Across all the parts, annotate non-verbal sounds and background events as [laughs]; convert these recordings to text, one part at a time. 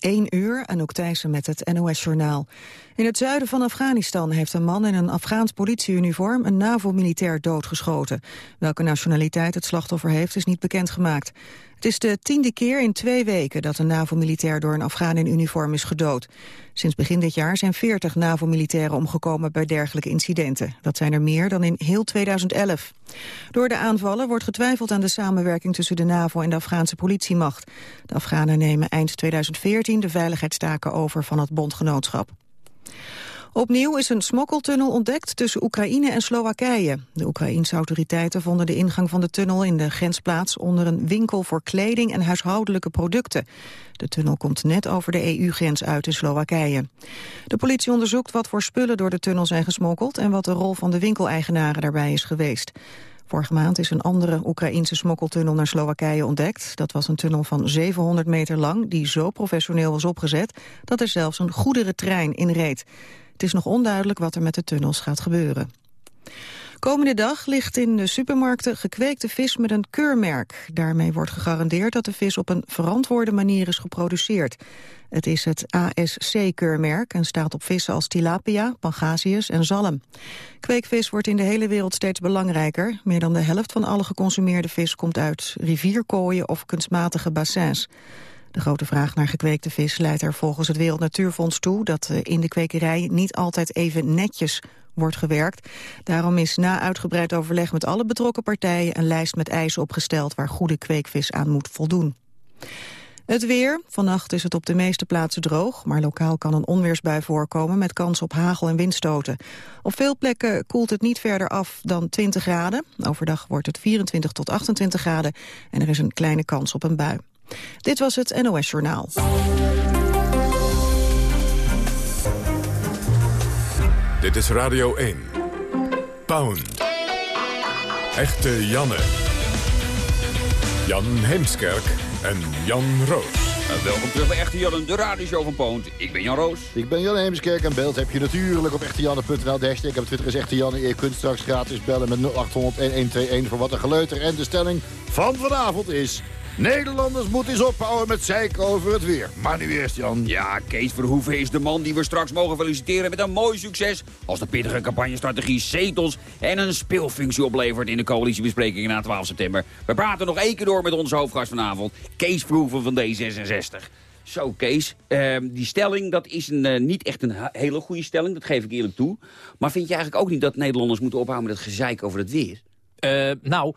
1 uur, Anouk Thijssen met het NOS-journaal. In het zuiden van Afghanistan heeft een man in een Afghaans politieuniform een NAVO-militair doodgeschoten. Welke nationaliteit het slachtoffer heeft is niet bekendgemaakt. Het is de tiende keer in twee weken dat een NAVO-militair door een Afghaan in uniform is gedood. Sinds begin dit jaar zijn 40 NAVO-militairen omgekomen bij dergelijke incidenten. Dat zijn er meer dan in heel 2011. Door de aanvallen wordt getwijfeld aan de samenwerking tussen de NAVO en de Afghaanse politiemacht. De Afghanen nemen eind 2014 de veiligheidstaken over van het bondgenootschap. Opnieuw is een smokkeltunnel ontdekt tussen Oekraïne en Slowakije. De Oekraïense autoriteiten vonden de ingang van de tunnel in de grensplaats onder een winkel voor kleding en huishoudelijke producten. De tunnel komt net over de EU-grens uit in Slowakije. De politie onderzoekt wat voor spullen door de tunnel zijn gesmokkeld en wat de rol van de winkeleigenaren daarbij is geweest. Vorige maand is een andere Oekraïnse smokkeltunnel naar Slowakije ontdekt. Dat was een tunnel van 700 meter lang die zo professioneel was opgezet... dat er zelfs een goederentrein in reed. Het is nog onduidelijk wat er met de tunnels gaat gebeuren. Komende dag ligt in de supermarkten gekweekte vis met een keurmerk. Daarmee wordt gegarandeerd dat de vis op een verantwoorde manier is geproduceerd. Het is het ASC-keurmerk en staat op vissen als tilapia, pangasius en zalm. Kweekvis wordt in de hele wereld steeds belangrijker. Meer dan de helft van alle geconsumeerde vis komt uit rivierkooien of kunstmatige bassins. De grote vraag naar gekweekte vis leidt er volgens het Wereld Natuurfonds toe... dat in de kwekerij niet altijd even netjes wordt gewerkt. Daarom is na uitgebreid overleg met alle betrokken partijen... een lijst met eisen opgesteld waar goede kweekvis aan moet voldoen. Het weer. Vannacht is het op de meeste plaatsen droog, maar lokaal kan een onweersbui voorkomen met kans op hagel en windstoten. Op veel plekken koelt het niet verder af dan 20 graden. Overdag wordt het 24 tot 28 graden en er is een kleine kans op een bui. Dit was het NOS Journaal. Dit is Radio 1. Pound. Echte Janne. Jan Heemskerk en Jan Roos. welkom terug bij Echte Janne, de radioshow van Poont. Ik ben Jan Roos. Ik ben Jan Heemskerk en beeld heb je natuurlijk op echtejanne.nl. De hashtag op Twitter is Echte Janne. Je kunt straks gratis bellen met 0800-1121 voor wat een geleuter. En de stelling van vanavond is... Nederlanders moeten eens ophouden met zeiken over het weer. Maar nu eerst, Jan. Ja, Kees Verhoeven is de man die we straks mogen feliciteren met een mooi succes... als de pittige campagnestrategie zetels en een speelfunctie oplevert... in de coalitiebesprekingen na 12 september. We praten nog één keer door met onze hoofdgast vanavond, Kees Verhoeven van D66. Zo, Kees, ehm, die stelling, dat is een, eh, niet echt een hele goede stelling, dat geef ik eerlijk toe. Maar vind je eigenlijk ook niet dat Nederlanders moeten ophouden met het gezeik over het weer? Uh, nou,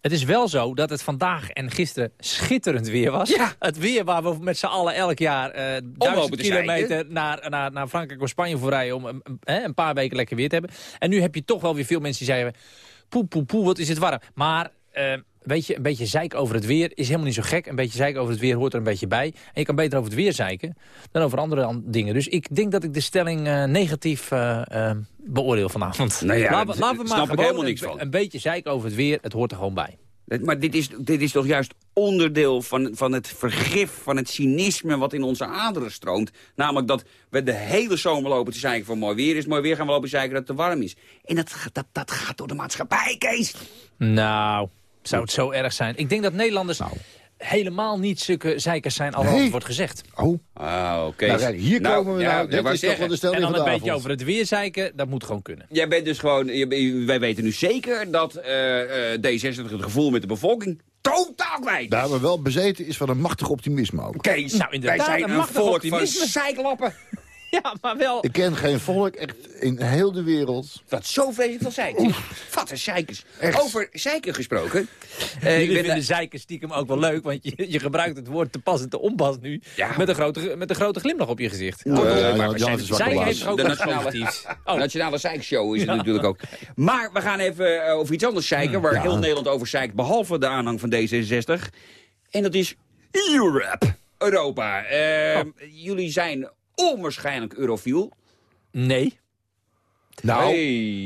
het is wel zo dat het vandaag en gisteren schitterend weer was. Ja. Het weer waar we met z'n allen elk jaar uh, duizend kilometer naar, naar, naar Frankrijk of Spanje voor rijden... om een, een, een, paar weken lekker weer te hebben. En nu heb je toch wel weer veel mensen die zeiden... poe, poe, poe, wat is het warm. Maar... Uh, weet je, een beetje zeik over het weer is helemaal niet zo gek. Een beetje zeik over het weer hoort er een beetje bij. En je kan beter over het weer zeiken dan over andere dingen. Dus ik denk dat ik de stelling uh, negatief uh, uh, beoordeel vanavond. Nou ja, laten, laten we maar snap ik helemaal niks van. Een beetje zeik over het weer, het hoort er gewoon bij. Maar dit is, dit is toch juist onderdeel van, van het vergif, van het cynisme wat in onze aderen stroomt. Namelijk dat we de hele zomer lopen te zeiken van mooi weer is. Mooi weer gaan we lopen zeiken dat het te warm is. En dat, dat, dat gaat door de maatschappij, Kees. Nou, zou het zo erg zijn? Ik denk dat Nederlanders... Nou helemaal niet zulke zeikers zijn als nee. wordt gezegd. Oh, ah, oké. Nou, hier nou, komen we ja, nou. Dit is toch wel de stelling En dan een beetje avond. over het weer zeiken, dat moet gewoon kunnen. Jij bent dus gewoon, je, wij weten nu zeker dat uh, uh, D66 het gevoel met de bevolking totaal kwijt. Daar we wel bezeten is van een machtig optimisme ook. Kees, nou, inderdaad, wij zijn een een, machtig volk optimisme. van zeiklappen. [laughs] Ja, maar wel... Ik ken geen volk echt in heel de wereld. Dat zo vreselijk veel zeiken. Wat een zeikers. Echt. Over zeiken gesproken. [laughs] Uh, ik Jullie ben vinden zeiken stiekem ook wel leuk, want je, je gebruikt het woord te pas en te onpas nu. Ja. Met, een grote, met een grote glimlach op je gezicht. Ja, Uh, ja, maar Zeiken heeft ook De nationale-. [laughs] Oh, Nationale zeikshow is het natuurlijk ook. Maar we gaan even eh, over iets anders zeiken, waar Ja. heel Nederland over zeikt, behalve de aanhang van D66. En dat is Europe. Europa. Eh, Jullie zijn onwaarschijnlijk eurofiel. nee. Nou,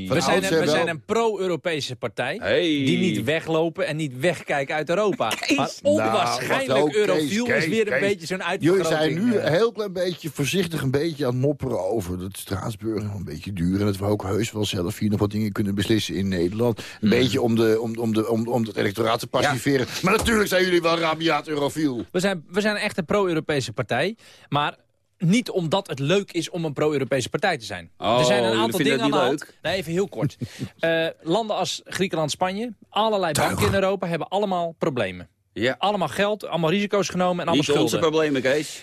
we, zijn een, we zijn een pro-Europese partij die niet weglopen en niet wegkijken uit Europa. Maar onwaarschijnlijk nou, eurofiel is weer een beetje zo'n uitvergroting. Jullie zijn nu een heel klein beetje voorzichtig een beetje aan het mopperen over dat Straatsburg een beetje duur. En dat we ook heus wel zelf hier nog wat dingen kunnen beslissen in Nederland. Een hmm. beetje om, de, om, om, de, om, om het electoraat te passiveren. Maar natuurlijk zijn jullie wel rabiaat eurofiel. We zijn, we zijn echt een pro-Europese partij. Maar niet omdat het leuk is om een pro-Europese partij te zijn. Oh, er zijn een aantal dingen aan de hand. Nee, even heel kort. uh, [laughs] landen als Griekenland, Spanje, allerlei banken in Europa hebben allemaal problemen. Ja. Allemaal geld, allemaal risico's genomen en allemaal Niet schulden. onze problemen, Kees.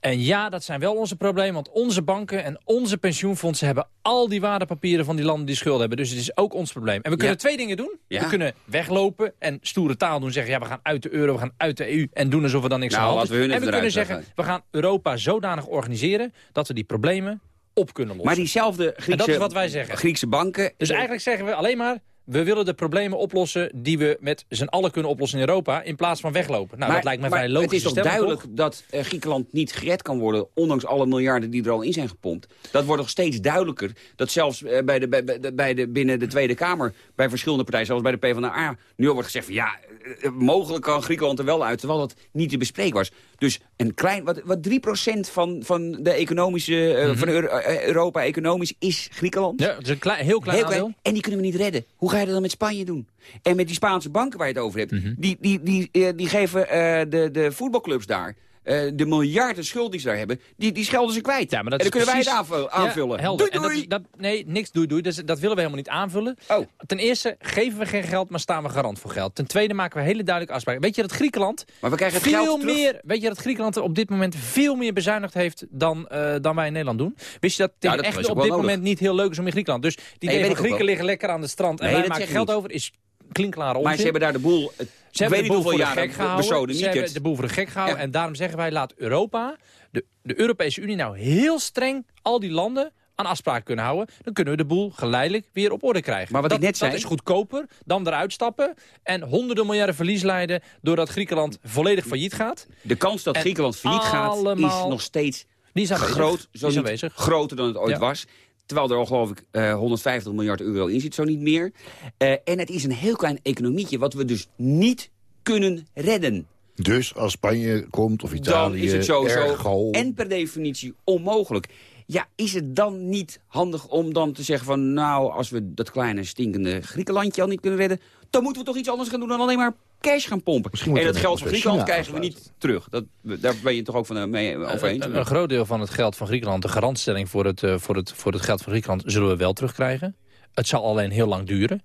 En ja, dat zijn wel onze problemen, want onze banken en onze pensioenfondsen hebben al die waardepapieren van die landen die schulden hebben. Dus het is ook ons probleem. En we kunnen twee dingen doen. We kunnen weglopen en stoere taal doen, zeggen ja, we gaan uit de euro, we gaan uit de EU en doen alsof we dan niks nou, aan En we kunnen zeggen, we gaan Europa zodanig organiseren dat we die problemen op kunnen lossen. Maar diezelfde Griekse, dat is wat wij zeggen. Griekse banken... Dus eigenlijk zeggen we alleen maar, we willen de problemen oplossen die we met z'n allen kunnen oplossen in Europa... in plaats van weglopen. Nou, dat lijkt me vrij logisch. Het is toch duidelijk dat uh, Griekenland niet gered kan worden... ondanks alle miljarden die er al in zijn gepompt. Dat wordt nog steeds duidelijker. Dat zelfs uh, bij de, bij, bij de, binnen de Tweede Kamer, bij verschillende partijen... zoals bij de PvdA, nu al wordt gezegd van... ja, uh, mogelijk kan Griekenland er wel uit, terwijl dat niet te bespreken was. Dus een klein, wat, wat 3% van, van de economische, mm -hmm. van Europa economisch is Griekenland. Ja, dat is een klein, heel klein, heel klein En die kunnen we niet redden. Hoe ga je dat dan met Spanje doen? En met die Spaanse banken waar je het over hebt, mm -hmm. die, die, die, die, die geven uh, de, de voetbalclubs daar uh, de miljarden schuld die ze daar hebben, die, die schelden ze kwijt. Ja, maar dat en dan kunnen wij het aanvullen. Ja, doei, doei. Dat, dat, nee, niks doei doei. Dat, dat, willen we helemaal niet aanvullen. Oh. Ten eerste geven we geen geld, maar staan we garant voor geld. Ten tweede maken we hele duidelijke afspraken. Weet je dat Griekenland maar we krijgen veel geld meer, Weet je dat Griekenland op dit moment veel meer bezuinigd heeft dan, uh, dan wij in Nederland doen? Wist je dat het ja, echt op dit nodig. moment niet heel leuk is om in Griekenland? Dus die nee, Grieken liggen lekker aan de strand en wij maken geld over is klinkklare onzin. Maar ze hebben daar de boel... Ze hebben de boel voor de gek gehouden. Ze hebben de boel voor de gek gehouden. En daarom zeggen wij, laat Europa, de, de Europese Unie nou heel streng al die landen aan afspraken kunnen houden... dan kunnen we de boel geleidelijk weer op orde krijgen. Maar wat dat, ik net zei... Dat is goedkoper dan eruit stappen... en honderden miljarden verlies leiden... doordat Griekenland volledig failliet gaat. De kans dat Griekenland failliet gaat is nog steeds die is groot, zo groter dan het ooit was. Terwijl er al geloof ik uh, 150 miljard euro in zit, zo niet meer. Uh, en het is een heel klein economietje wat we dus niet kunnen redden. Dus als Spanje komt of Italië, dan is het sowieso en per definitie onmogelijk. Ja, is het dan niet handig om dan te zeggen van... nou, als we dat kleine stinkende Griekenlandje al niet kunnen redden... dan moeten we toch iets anders gaan doen dan alleen maar cash gaan pompen. En dat geld van Griekenland krijgen we niet terug. Dat, daar ben je toch ook van uh, mee over eens? Een, een, groot deel van het geld van Griekenland, de garantstelling voor het, uh, voor, het, voor het geld van Griekenland... zullen we wel terugkrijgen. Het zal alleen heel lang duren.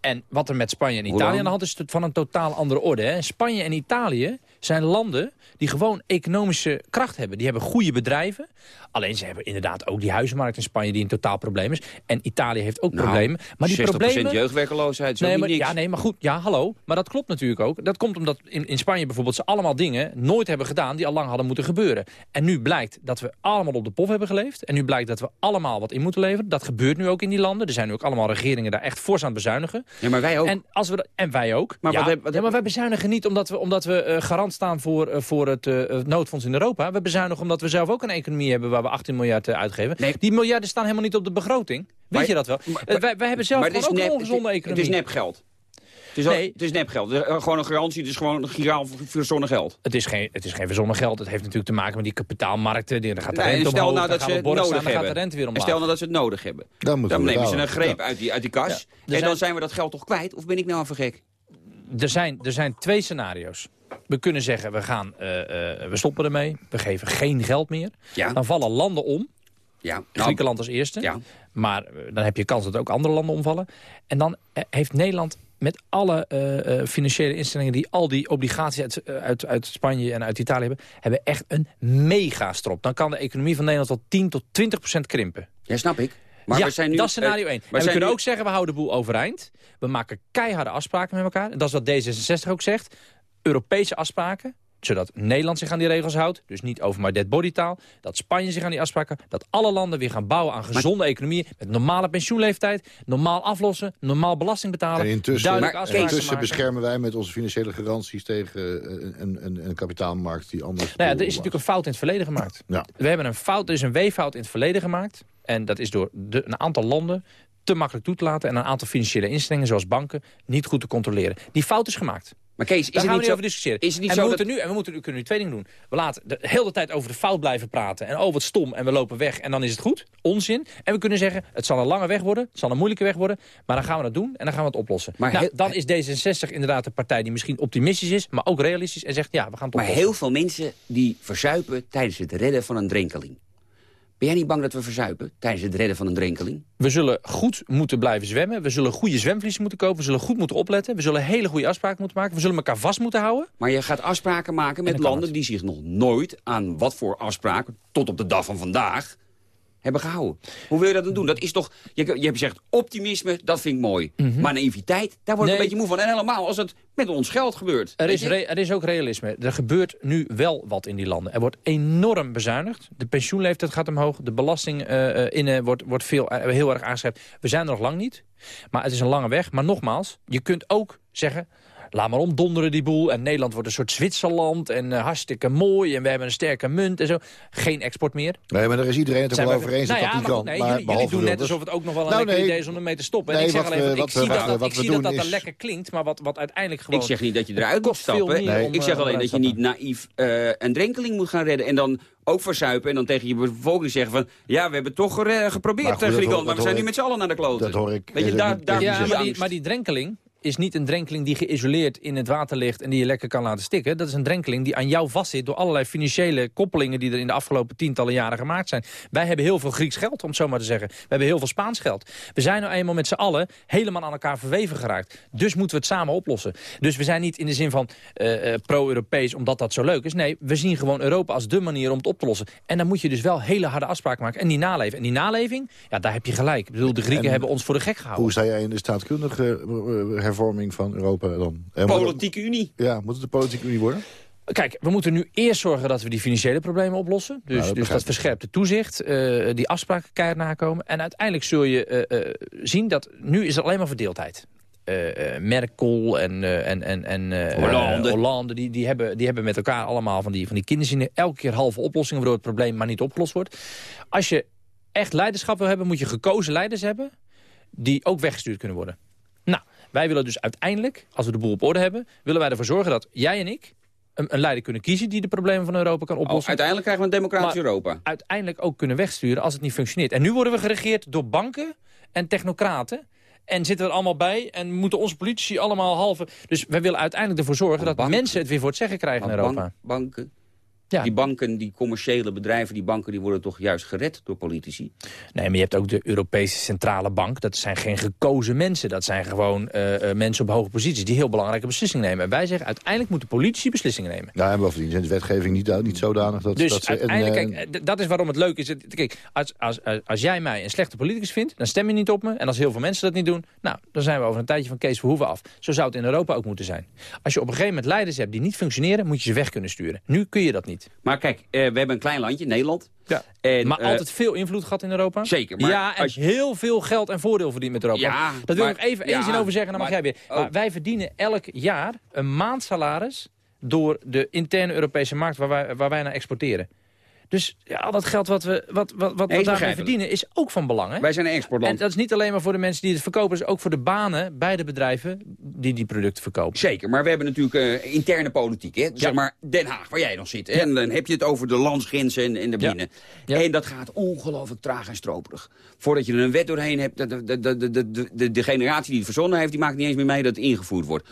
En wat er met Spanje en Italië aan de hand is, van een totaal andere orde. Hè? Spanje en Italië zijn landen die gewoon economische kracht hebben. Die hebben goede bedrijven. Alleen ze hebben inderdaad ook die huizenmarkt in Spanje die een totaal probleem is. En Italië heeft ook nou, problemen. Maar die 60% problemen... jeugdwerkeloosheid, zo nee, maar, niks. Ja, nee, maar goed, ja, hallo. Maar dat klopt natuurlijk ook. Dat komt omdat in, in Spanje bijvoorbeeld ze allemaal dingen nooit hebben gedaan die al lang hadden moeten gebeuren. En nu blijkt dat we allemaal op de pof hebben geleefd. En nu blijkt dat we allemaal wat in moeten leveren. Dat gebeurt nu ook in die landen. Er zijn nu ook allemaal regeringen daar echt fors aan het bezuinigen. Ja, maar wij ook. En, als we, en wij ook. Maar, ja, wat, wat, ja, maar wij bezuinigen niet omdat we, omdat we uh, garant staan voor, uh, voor het uh, noodfonds in Europa. We bezuinigen omdat we zelf ook een economie hebben waar we 18 miljard uitgeven. Nee. Die miljarden staan helemaal niet op de begroting. Weet maar, je dat wel? Maar, wij, wij, hebben zelf ook nep, een ongezonde economie. Het is nepgeld. Het is, nee. het is nepgeld. Gewoon een garantie, het is gewoon giraal verzonnen geld. Het is, geen, het is geen verzonnen geld. Het heeft natuurlijk te maken met die kapitaalmarkten. Die, dan gaat de nee, rente stel omhoog, nou dat ze het nodig staan, hebben. Gaat de rente weer omlaag. stel nou dat ze het nodig hebben. Dan, dan nemen ze een greep ja. uit, die, uit die kas. Ja. En dan zijn we dat geld toch kwijt? Of ben ik nou even gek? Er zijn, er zijn twee scenario's. We kunnen zeggen, we, gaan, uh, uh, we stoppen ermee. We geven geen geld meer. Ja. Dan vallen landen om. Ja. Nou, Griekenland als eerste. Ja. Maar dan heb je kans dat ook andere landen omvallen. En dan heeft Nederland met alle uh, financiële instellingen... die al die obligaties uit, uit, uit, Spanje en uit Italië hebben... hebben echt een megastrop. Dan kan de economie van Nederland tot 10 tot 20 procent krimpen. Ja, snap ik. Maar ja, we zijn nu, dat is scenario 1. we kunnen ook zeggen, we houden de boel overeind. We maken keiharde afspraken met elkaar. En dat is wat D66 ook zegt. Europese afspraken zodat Nederland zich aan die regels houdt. Dus niet over maar dead body taal. Dat Spanje zich aan die afspraken. Dat alle landen weer gaan bouwen aan gezonde economieën. Met normale pensioenleeftijd. Normaal aflossen. Normaal belasting betalen. En intussen, maar, intussen beschermen wij met onze financiële garanties tegen een, een, een kapitaalmarkt die anders... Nou ja, er is natuurlijk een fout in het verleden gemaakt. Ja. We hebben een fout, er is een weeffout in het verleden gemaakt. En dat is door de, een aantal landen te makkelijk toe te laten... en een aantal financiële instellingen, zoals banken, niet goed te controleren. Die fout is gemaakt. Maar Kees, is Daar niet zo... over discussiëren. Is het niet en, zo we dat- moeten nu, en we moeten, we kunnen nu twee dingen doen. We laten de hele tijd over de fout blijven praten. En oh, wat stom. En we lopen weg. En dan is het goed. Onzin. En we kunnen zeggen, het zal een lange weg worden. Het zal een moeilijke weg worden. Maar dan gaan we dat doen. En dan gaan we het oplossen. Maar nou, heel- dan is D66 inderdaad de partij die misschien optimistisch is. Maar ook realistisch. En zegt, ja, we gaan het Maar oplossen. heel veel mensen die verzuipen tijdens het redden van een drenkeling. Ben jij niet bang dat we verzuipen tijdens het redden van een drenkeling? We zullen goed moeten blijven zwemmen. We zullen goede zwemvliezen moeten kopen. We zullen goed moeten opletten. We zullen hele goede afspraken moeten maken. We zullen elkaar vast moeten houden. Maar je gaat afspraken maken met landen die zich nog nooit aan wat voor afspraken, tot op de dag van vandaag, hebben gehouden. Hoe wil je dat dan doen? Dat is toch, je, je hebt gezegd optimisme, dat vind ik mooi. Maar naïviteit, daar word ik Nee. een beetje moe van. En helemaal als het met ons geld gebeurt. Er is, er is ook realisme. Er gebeurt nu wel wat in die landen. Er wordt enorm bezuinigd. De pensioenleeftijd gaat omhoog. De belasting eh, eh, in, wordt, wordt veel, eh, heel erg aangescherpt. We zijn er nog lang niet. Maar het is een lange weg. Maar nogmaals, je kunt ook zeggen... Laat maar omdonderen die boel. En Nederland wordt een soort Zwitserland. En eh, hartstikke mooi. En we hebben een sterke munt en zo. Geen export meer. Nee, maar daar is iedereen het wel we- over eens nou dat ja, dat niet maar kan. nee, maar jullie, doen net alsof het ook nog wel een Nou, lekker nee. idee is om ermee te stoppen. En ik zeg alleen, ik zie dat, we- dat, wat ik we zie dat doen dat lekker klinkt. Maar wat, wat uiteindelijk gewoon... Ik zeg niet dat je eruit moet stappen. meer Nee. om, ik zeg eh, alleen dat je niet naïef eh, een drenkeling moet gaan redden. En dan ook verzuipen. En dan tegen je bevolking zeggen van... Ja, we hebben toch geprobeerd Maar goed, tegen dat Griekenland. hoor- Maar we zijn nu met z'n allen naar de kloten. Dat hoor ik. Weet je, daar, daar Ja, maar die, maar die drenkeling is niet een drenkeling die geïsoleerd in het water ligt... en die je lekker kan laten stikken. Dat is een drenkeling die aan jou vastzit... door allerlei financiële koppelingen die er in de afgelopen tientallen jaren gemaakt zijn. Wij hebben heel veel Grieks geld, om het zo maar te zeggen. We hebben heel veel Spaans geld. We zijn nou eenmaal met z'n allen helemaal aan elkaar verweven geraakt. Dus moeten we het samen oplossen. Dus we zijn niet in de zin van eh, eh, pro-Europees omdat dat zo leuk is. Nee, we zien gewoon Europa als de manier om het op te lossen. En dan moet je dus wel hele harde afspraken maken. En die naleving. En die naleving, ja, daar heb je gelijk. Ik bedoel, de Grieken En- hebben ons voor de gek gehouden. Hoe sta jij in de staatkundige eh, hervorming van Europa dan? En moet het- Politieke Unie. Ja, moet het de politieke unie worden? Kijk, we moeten nu eerst zorgen dat we die financiële problemen oplossen. Dus dat dat, dus dat verscherpte toezicht, eh, die afspraken keihard nakomen. En uiteindelijk zul je eh, eh, zien dat nu is er alleen maar verdeeldheid. Eh, eh, Merkel en, eh, en, en, en eh, Hollande. eh, Hollande die, die, hebben, die hebben met elkaar allemaal van die, van die kinderzinnen. Elke keer halve oplossingen waardoor het probleem maar niet opgelost wordt. Als je echt leiderschap wil hebben, moet je gekozen leiders hebben... die ook weggestuurd kunnen worden. Nou, wij willen dus uiteindelijk, als we de boel op orde hebben... willen wij ervoor zorgen dat jij en ik een, een leider kunnen kiezen... die de problemen van Europa kan Oh, oplossen. uiteindelijk krijgen we een democratisch Maar- Europa. uiteindelijk ook kunnen wegsturen als het niet functioneert. En nu worden we geregeerd door banken en technocraten... En zitten er allemaal bij en moeten onze politici allemaal halve... Dus wij willen uiteindelijk ervoor zorgen dat banken. mensen het weer voor het zeggen krijgen in Maar Europa. bank- banken, Ja. die banken, die commerciële bedrijven, die banken... die worden toch juist gered door politici? Nee, maar je hebt ook de Europese Centrale Bank. Dat zijn geen gekozen mensen. Dat zijn gewoon eh, eh, mensen op hoge posities die heel belangrijke beslissingen nemen. En wij zeggen, uiteindelijk moeten politici beslissingen nemen. Ja, en bovendien zijn de wetgeving niet, niet zodanig dat... Dus dat ze, uiteindelijk, eh, kijk, dat is waarom het leuk is. Kijk, als, als, als, als jij mij een slechte politicus vindt, dan stem je niet op me. En als heel veel mensen dat niet doen, nou, dan zijn we over een tijdje van Kees Verhoeven af. Zo zou het in Europa ook moeten zijn. Als je op een gegeven moment leiders hebt die niet functioneren, moet je ze weg kunnen sturen. Nu kun je dat niet. Maar kijk, eh, we hebben een klein landje, Nederland. Ja. En, maar eh, altijd veel invloed gehad in Europa. Zeker, maar ja, en als je- heel veel geld en voordeel verdiend met Europa. Ja, dat wil maar- ik nog even één ja, zin over zeggen, dan mag maar- jij weer. oh. Wij verdienen elk jaar een maandsalaris door de interne Europese markt waar wij, waar wij naar exporteren. Dus ja, al dat geld wat we, wat, wat, wat, we is daarmee verdienen is ook van belang. Hè? Wij zijn een En exportland. dat is niet alleen maar voor de mensen die het verkopen, is ook voor de banen bij de bedrijven die die producten verkopen. Zeker, maar we hebben natuurlijk eh, interne politiek. Hè? Zeg maar Den Haag, waar jij nog zit. hè? En dan heb je het over de landsgrenzen en, en de Ja. binnen. Ja. En dat gaat ongelooflijk traag en stroperig. Voordat je er een wet doorheen hebt, de, de, de, de, de, de, de generatie die het verzonnen heeft... die maakt niet eens meer mee dat het ingevoerd wordt.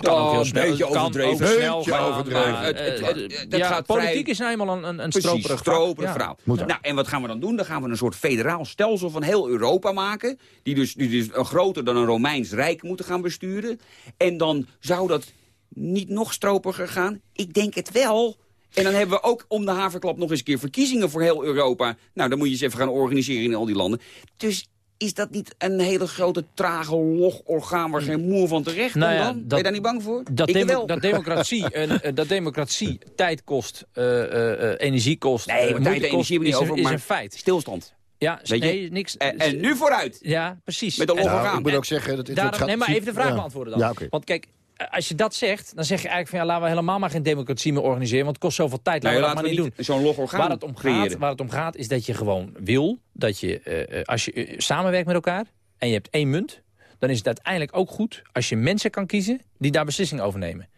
Heel snel, een beetje overdreven. snel overdreven. maar, Het- het- het- dat ja, gaat politiek vrij- is nou eenmaal een, een, een stroperig verhaal. Moet ook. Nou, en wat gaan we dan doen? Dan gaan we een soort federaal stelsel van heel Europa maken. Die dus, die dus een groter dan een Romeins Rijk moeten gaan besturen. En dan zou dat niet nog stroperiger gaan? Ik denk het wel. En dan hebben we ook om de haverklap nog eens een keer verkiezingen voor heel Europa. Nou, dan moet je eens even gaan organiseren in al die landen. Dus is dat niet een hele grote, trage logorgaan waar geen moer van terecht komt Nou ja, dan? ben je daar niet bang voor? Dat, Ik demo- wel. dat, democratie, [laughs] en, eh, dat democratie tijd kost, eh, eh, eh, energie kost, Nee, maar tijd en energie hebben over, een- is maar- een feit. Stilstand. Ja, Weet je? nee, niks. En, en nu vooruit. Ja, precies. Met de logorgaan. nou, ik moet ook zeggen... Dat Daarom, soort nee, maar gaat- even de vraag ja. beantwoorden dan. Ja. Want kijk, als je dat zegt, dan zeg je eigenlijk van... ja, laten we helemaal maar geen democratie meer organiseren... want het kost zoveel tijd, laten we dat maar niet doen. Zo'n log waar het, om gaat, waar het om gaat is dat je gewoon wil... dat je, uh, als je samenwerkt met elkaar en je hebt één munt... dan is het uiteindelijk ook goed als je mensen kan kiezen... die daar beslissingen over nemen.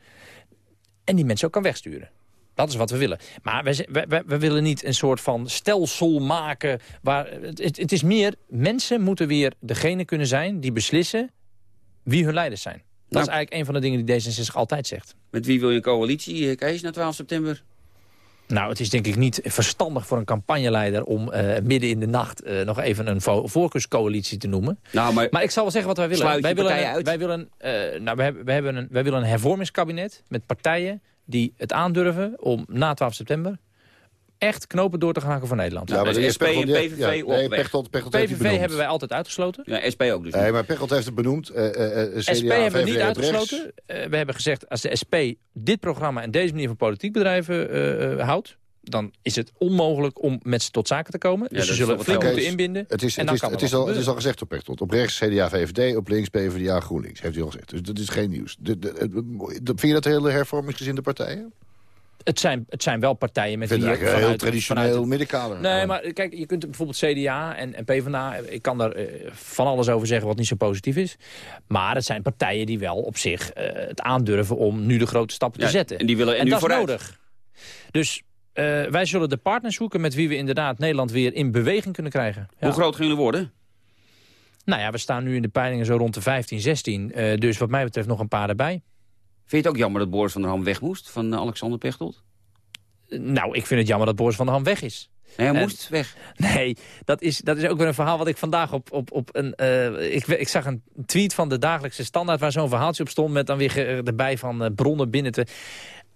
En die mensen ook kan wegsturen. Dat is wat we willen. Maar we, we, we, willen niet een soort van stelsel maken. Waar, het, het is meer, mensen moeten weer degene kunnen zijn die beslissen wie hun leiders zijn. Dat nou, is eigenlijk een van de dingen die D66 altijd zegt. Met wie wil je een coalitie, eh, Kees, na 12 september? Nou, het is denk ik niet verstandig voor een campagneleider... om uh, midden in de nacht uh, nog even een vo voorkeurscoalitie te noemen. Nou, maar, maar ik zal wel zeggen wat wij willen. Wij willen, wij willen, uh, nou, we hebben, we hebben een, wij willen een hervormingskabinet met partijen die het aandurven om na 12 september echt knopen door te gaan voor Nederland. Ja, maar de SP en PVV ja, nee, Pechtold, Pechtold PVV hebben wij altijd uitgesloten. Ja, SP ook dus. Nee, maar Pechtold heeft het benoemd. Uh, uh, CDA, SP hebben we niet uitgesloten. Uh, we hebben gezegd, als de SP dit programma en deze manier van politiek bedrijven houdt dan is het onmogelijk om met ze tot zaken te komen. dus ze zullen flink moeten inbinden. Het is, het, is, het, is al, het is al gezegd op Pechtold. Op rechts CDA, VVD, op links PvdA, GroenLinks. Heeft hij al gezegd. Dus dat is geen nieuws. De, de, vind je dat hele hervormingsgezinde partijen? Het zijn, het zijn wel partijen met wie je vanuit, heel traditioneel vanuit, middenkader. Nee, maar kijk, je kunt bijvoorbeeld CDA en, en PvdA... ik kan daar uh, van alles over zeggen wat niet zo positief is. Maar het zijn partijen die wel op zich uh, het aandurven om nu de grote stappen ja, te zetten. En, die willen, en, en dat vooruit. is nodig. Dus uh, wij zullen de partners zoeken met wie we inderdaad Nederland weer in beweging kunnen krijgen. Ja. Hoe groot gaan jullie worden? Nou ja, we staan nu in de peilingen zo rond de 15, 16. dus wat mij betreft nog een paar erbij. Vind je het ook jammer dat Boris van der Ham weg moest van uh, Alexander Pechtold? Nou, ik vind het jammer dat Boris van der Ham weg is. Nee, hij moest weg. Nee, dat is, dat is ook weer een verhaal wat ik vandaag op, op, op een... Uh, ik, ik zag een tweet van de dagelijkse standaard... waar zo'n verhaaltje op stond met dan weer erbij van uh, bronnen binnen te...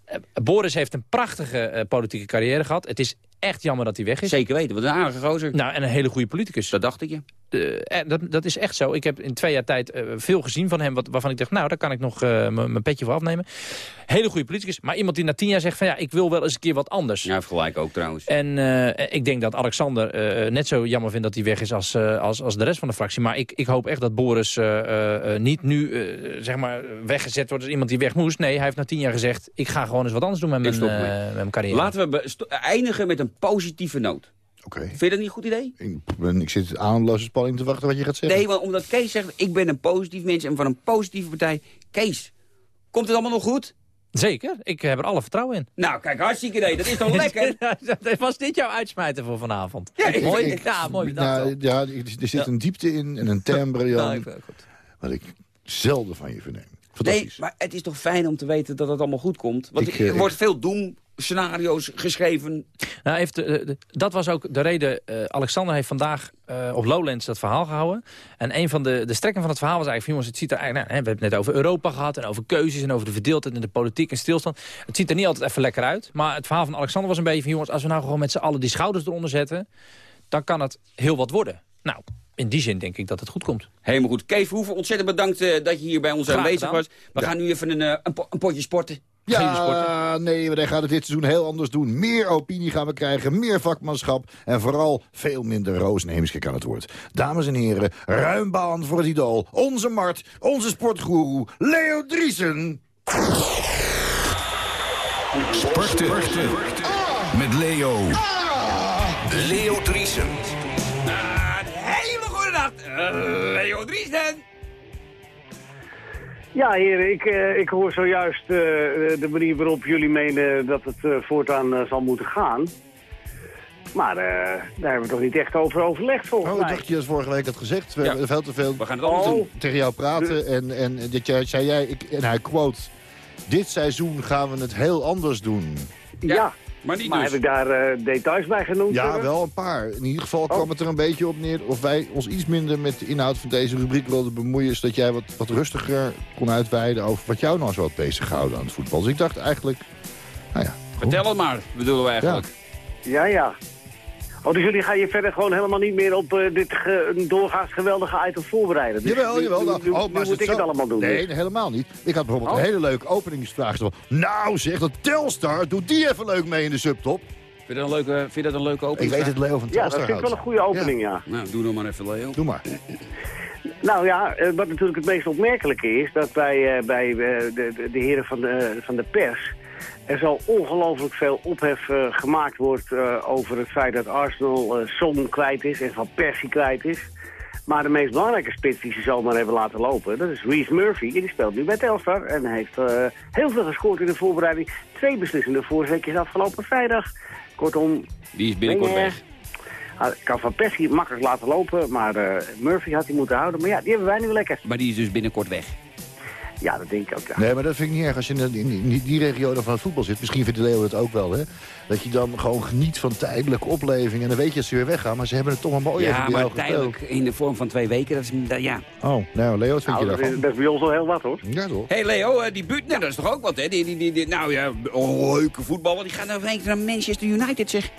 Uh, Boris heeft een prachtige politieke carrière gehad. Het is echt jammer dat hij weg is. Zeker weten, wat een aardige gozer. Nou, en een hele goede politicus. Dat dacht ik je. Uh, dat, dat is echt zo. Ik heb in twee jaar tijd uh, veel gezien van hem... Wat, waarvan ik dacht, nou, daar kan ik nog uh, mijn petje voor afnemen. Hele goede politicus. Maar iemand die na tien jaar zegt van... ja, ik wil wel eens een keer wat anders. Ja, gelijk ook trouwens. En ik denk dat Alexander net zo jammer vindt dat hij weg is... als, als, als de rest van de fractie. Maar ik, ik hoop echt dat Boris niet nu zeg maar weggezet wordt... als iemand die weg moest. Nee, hij heeft na tien jaar gezegd... ik ga gewoon eens wat anders doen met, mijn, met mijn carrière. Laten we eindigen met een positieve noot. Okay. Vind je dat niet een goed idee? Ik, ben, ik zit aanloze spanning te wachten wat je gaat zeggen. Nee, want omdat Kees zegt, ik ben een positief mens en van een positieve partij. Kees, komt het allemaal nog goed? Zeker, ik heb er alle vertrouwen in. Nou, kijk, hartstikke idee. Dat is toch [laughs] lekker? Was dit jouw uitsmijter voor vanavond? Ja, mooi. Ik, ja, mooi. Nou, ja, er zit een diepte in en een timbre, Jan, nou, goed. wat ik zelden van je verneem. Nee, maar het is toch fijn om te weten dat het allemaal goed komt? Want er wordt veel doem scenario's geschreven. Nou, heeft, uh, dat was ook de reden. Uh, Alexander heeft vandaag uh, op Lowlands dat verhaal gehouden. En een van de, de strekken van het verhaal was eigenlijk... jongens, het ziet er eigenlijk, nou, we hebben het net over Europa gehad... en over keuzes en over de verdeeldheid in de politiek en stilstand. Het ziet er niet altijd even lekker uit. Maar het verhaal van Alexander was een beetje van... jongens, als we nou gewoon met z'n allen die schouders eronder zetten... dan kan het heel wat worden. Nou, in die zin denk ik dat het goed komt. Helemaal goed. Kees Verhoeven, ontzettend bedankt uh, dat je hier bij ons Graag aanwezig gedaan. was. We ja. gaan nu even een, uh, een, po een, potje sporten. Ja, nee, wij gaan het dit seizoen heel anders doen. Meer opinie gaan we krijgen, meer vakmanschap... en vooral veel minder roosneemschik aan het woord. Dames en heren, ruim baan voor het idool. Onze Mart, onze sportgoeroe, Leo Driesen. Sporten. Sporten. Met Leo. Leo Driesen. Leo Driesen. Ja, heren, ik, uh, ik hoor zojuist uh, de manier waarop jullie menen dat het uh, voortaan zal moeten gaan. Maar daar hebben we toch niet echt over overlegd volgens oh, mij. Oh, dacht je dat vorige week had gezegd. We ja. hebben veel te veel we gaan het oh. doen. tegen jou praten. En, en dit jaar zei jij, ik, en hij quote... Dit seizoen gaan we het heel anders doen. Ja. ja. Maar, niet maar dus. heb ik daar uh, details bij genoemd? Ja, hebben? wel een paar. In ieder geval kwam oh. het er een beetje op neer... of wij ons iets minder met de inhoud van deze rubriek wilden bemoeien... zodat jij wat, wat rustiger kon uitweiden over wat jou nou zo had bezighouden aan het voetbal. Dus ik dacht eigenlijk... Nou ja, Vertel het maar, bedoelen we eigenlijk. Ja, ja. ja. Oh, dus jullie gaan je verder gewoon helemaal niet meer op uh, dit ge doorgaans geweldige item voorbereiden? Dus jawel, jawel. Nou, nu, oh, maar moet ik zo... het allemaal doen? Nee, dus. helemaal niet. Ik had bijvoorbeeld oh. een hele leuke openingsvraag. Nou zeg, dat Telstar, doe die even leuk mee in de subtop. Vind je dat een leuke, vind je dat een leuke opening? Ik weet het, Leo van Telstar Ja, dat vind ik wel een goede opening, ja. ja. Nou, doe dan maar even, Leo. Doe maar. [laughs] Nou ja, wat natuurlijk het meest opmerkelijke is... dat bij, bij de, de, de, heren van de, van de pers... er zo ongelooflijk veel ophef gemaakt wordt over het feit dat Arsenal Son kwijt is... en Van Persie kwijt is. Maar de meest belangrijke spits die ze zomaar hebben laten lopen... dat is Reese Murphy. Die speelt nu bij Telstar en heeft heel veel gescoord in de voorbereiding. Twee beslissende voorzetjes afgelopen vrijdag. Kortom... Die is binnenkort weg. Kan Van Persie makkelijk laten lopen, maar uh, Murphy had hij moeten houden. Maar ja, die hebben wij nu lekker. Maar die is dus binnenkort weg. Ja, dat denk ik ook, ja. Nee, maar dat vind ik niet erg als je in die, die regio van het voetbal zit. Misschien vindt de Leo het ook wel, hè? Dat je dan gewoon geniet van tijdelijke opleving. En dan weet je dat ze weer weggaan. Maar ze hebben het toch een mooi Ja, maar tijdelijk in de vorm van twee weken, dat is... ja. Oh, nou Leo, wat vind nou, je daarvan? Dat is bij ons al heel wat, hoor. Ja, toch? Hé hey, Leo, uh, die Butner, dat is toch ook wat, hè? Die, die, die, die nou ja, leuke voetballer. Die gaat nou een naar Manchester United, zeg.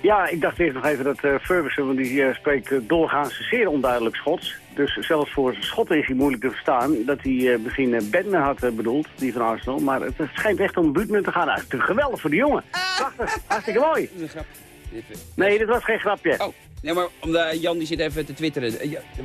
Ja, ik dacht eerst nog even dat uh, Ferguson, want die uh, spreekt uh, doorgaans zeer onduidelijk Schots. Dus zelfs voor Schotten is hij moeilijk te verstaan dat hij misschien Bedner had bedoeld, die van Arsenal. Maar het schijnt echt om Buutman te gaan. Het is geweldig voor de jongen. Prachtig, [laughs] hartstikke mooi. Nee, dit was geen grapje. Oh. Ja, maar omdat Jan die zit even te twitteren.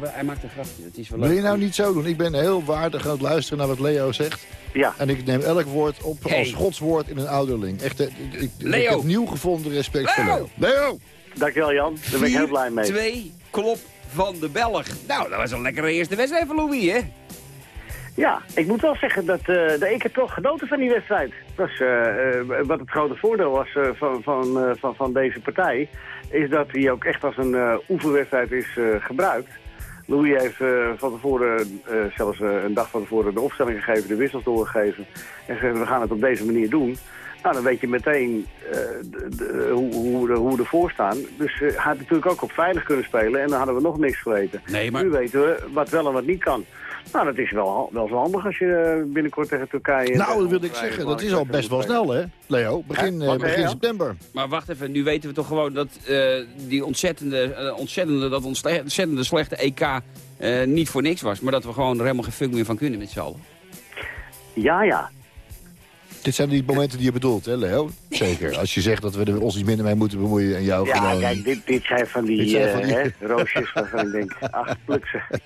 hij maakt een grapje. Dat is wel Wil je nou niet zo doen? Ik ben heel waardig aan het luisteren naar wat Leo zegt. Ja. En ik neem elk woord op als godswoord in een ouderling. Echt, ik, ik, ik heb nieuw gevonden respect voor Leo. Leo! Dankjewel Jan, daar ben ik heel blij mee. Twee klop van de Belg. Nou, dat was een lekkere eerste wedstrijd van Louis, hè? Ja, ik moet wel zeggen dat, uh, dat ik heb toch genoten van die wedstrijd. Dat is, uh, wat het grote voordeel was uh, van, van, van, van deze partij... is dat hij ook echt als een oefenwedstrijd is gebruikt. Louis heeft van tevoren, zelfs een dag van tevoren, de opstelling gegeven, de wissels doorgegeven. En gezegd, we gaan het op deze manier doen. Nou, dan weet je meteen de, de, hoe, hoe, de, hoe we ervoor staan. Dus hij had natuurlijk ook op veilig kunnen spelen en dan hadden we nog niks geweten. Nee, maar... Nu weten we wat wel en wat niet kan. Nou, dat is wel, wel zo handig als je binnenkort tegen Turkije... Nou, dat wil ik zeggen. Dat is al best wel snel, hè, Leo? Begin, uh, begin september. Maar wacht even, nu weten we toch gewoon dat uh, die ontzettende, uh, ontzettende, dat ontzettende slechte EK niet voor niks was. Maar dat we gewoon er helemaal geen fuck meer van kunnen met z'n allen. Ja, ja. Dit zijn die momenten die je bedoelt, hè Leo? Zeker. Als je zegt dat we er ons iets minder mee moeten bemoeien en jou ja, gewoon... Ja, kijk, dit, dit zijn van die, zijn van die... Uh, hè, roosjes waarvan ik denk, ach, pluk ze. [laughs]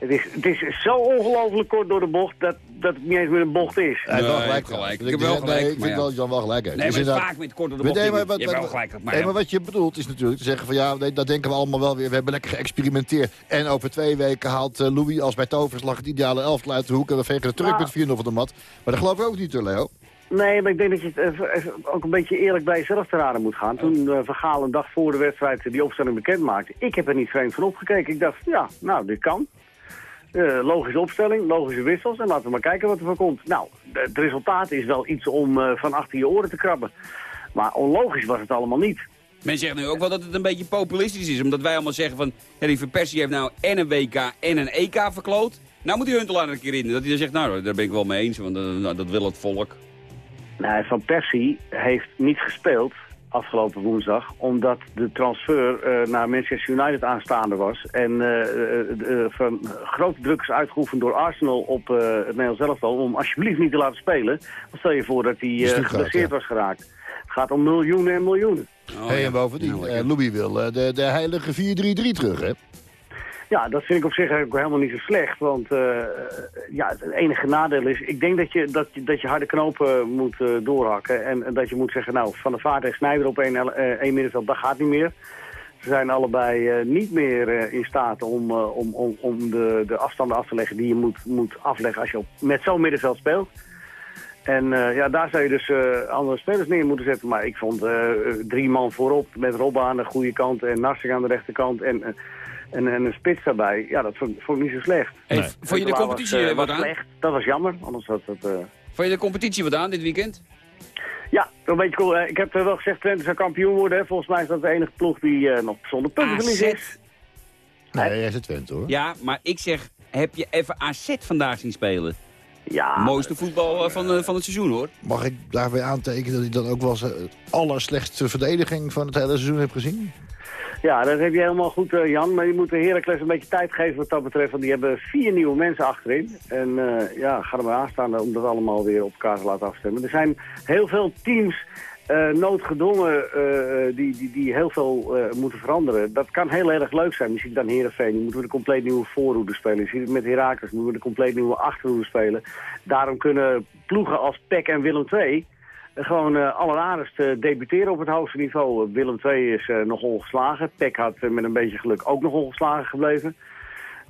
het, is, het is zo ongelooflijk kort door de bocht dat, dat het niet eens meer een bocht is. Hij heeft wel gelijk. gelijk. Ik, heb wel gelijk. Nee, ik vind wel dat Jan wel gelijk heeft. Nee, maar het vaak met kort door de bocht. Nee, maar, wat, je wel gelijk. Maar, nee, maar wat je bedoelt is natuurlijk te zeggen van ja, dat denken we allemaal wel weer. We hebben lekker geëxperimenteerd. En over twee weken haalt uh, Louis als bij toverslag het ideale elftal uit de hoek. En we vegen de terug met 4-0 van de mat. Maar dat geloof ik ook niet hoor, Leo. Nee, maar ik denk dat je het ook een beetje eerlijk bij jezelf te raden moet gaan. Toen uh, Vergaal een dag voor de wedstrijd die opstelling bekend maakte. Ik heb er niet vreemd van opgekeken. Ik dacht, ja, nou, dit kan. Uh, logische opstelling, logische wissels en laten we maar kijken wat er van komt. Nou, het resultaat is wel iets om uh, van achter je oren te krabben. Maar onlogisch was het allemaal niet. Men zegt nu ook wel dat het een beetje populistisch is. Omdat wij allemaal zeggen van, ja, die Van Persie heeft nou en een WK en een EK verkloot. Nou moet die Huntelaar een keer in. Dat hij dan zegt, nou, daar ben ik wel mee eens, want uh, dat wil het volk. Nou, Van Persie heeft niet gespeeld afgelopen woensdag, omdat de transfer uh, naar Manchester United aanstaande was. En uh, van grote druk is uitgeoefend door Arsenal op het Nederlands elftal om alsjeblieft niet te laten spelen. Dan stel je voor dat hij geblesseerd ja. was geraakt. Het gaat om miljoenen en miljoenen. Oh, hey, en bovendien, nou, Louis wil de, de heilige 4-3-3 terug, hè? Ja, dat vind ik op zich ook helemaal niet zo slecht. Want uh, ja, het enige nadeel is, ik denk dat je, dat je, dat je harde knopen moet uh, doorhakken. En, dat je moet zeggen, nou, Van der Vaart en Snijder op één, uh, één middenveld, dat gaat niet meer. Ze zijn allebei niet meer in staat om, om, om, om de, de afstanden af te leggen die je moet, moet afleggen als je op, met zo'n middenveld speelt. En ja, daar zou je dus andere spelers neer moeten zetten. Maar ik vond drie man voorop met Robba aan de goede kant en Narsing aan de rechterkant. En en, en een spits daarbij, ja, dat vond, vond ik niet zo slecht. Hey, nee. Vond je de competitie was, uh, wat aan? Slecht. Dat was jammer, anders had het... Uh... Vond je de competitie wat aan dit weekend? Ja, een beetje cool. Ik heb wel gezegd, Twente zou kampioen worden. Hè. Volgens mij is dat de enige ploeg die uh, nog zonder puntenverlies is. Nee, hij is het Twente hoor. Ja, maar ik zeg, heb je even AZ vandaag zien spelen? Ja. Mooiste voetbal van, van het seizoen hoor. Mag ik daarbij aantekenen dat ik dan ook wel eens de allerslechtste verdediging van het hele seizoen heb gezien? Ja, dat heb je helemaal goed, uh, Jan. Maar je moet de Heracles een beetje tijd geven wat dat betreft. Want die hebben vier nieuwe mensen achterin. En uh, ja, ga er maar aanstaan om dat allemaal weer op elkaar te laten afstemmen. Er zijn heel veel teams uh, noodgedwongen die, die, die heel veel moeten veranderen. Dat kan heel erg leuk zijn. Ziet dan Heerenveen, moeten we een compleet nieuwe voorhoede spelen. Je ziet het met Herakles, moeten we een compleet nieuwe achterhoede spelen. Daarom kunnen ploegen als PEC en Willem II gewoon uh, alleraardigst debuteren op het hoogste niveau. Willem II is nog ongeslagen. PEC had met een beetje geluk ook nog ongeslagen gebleven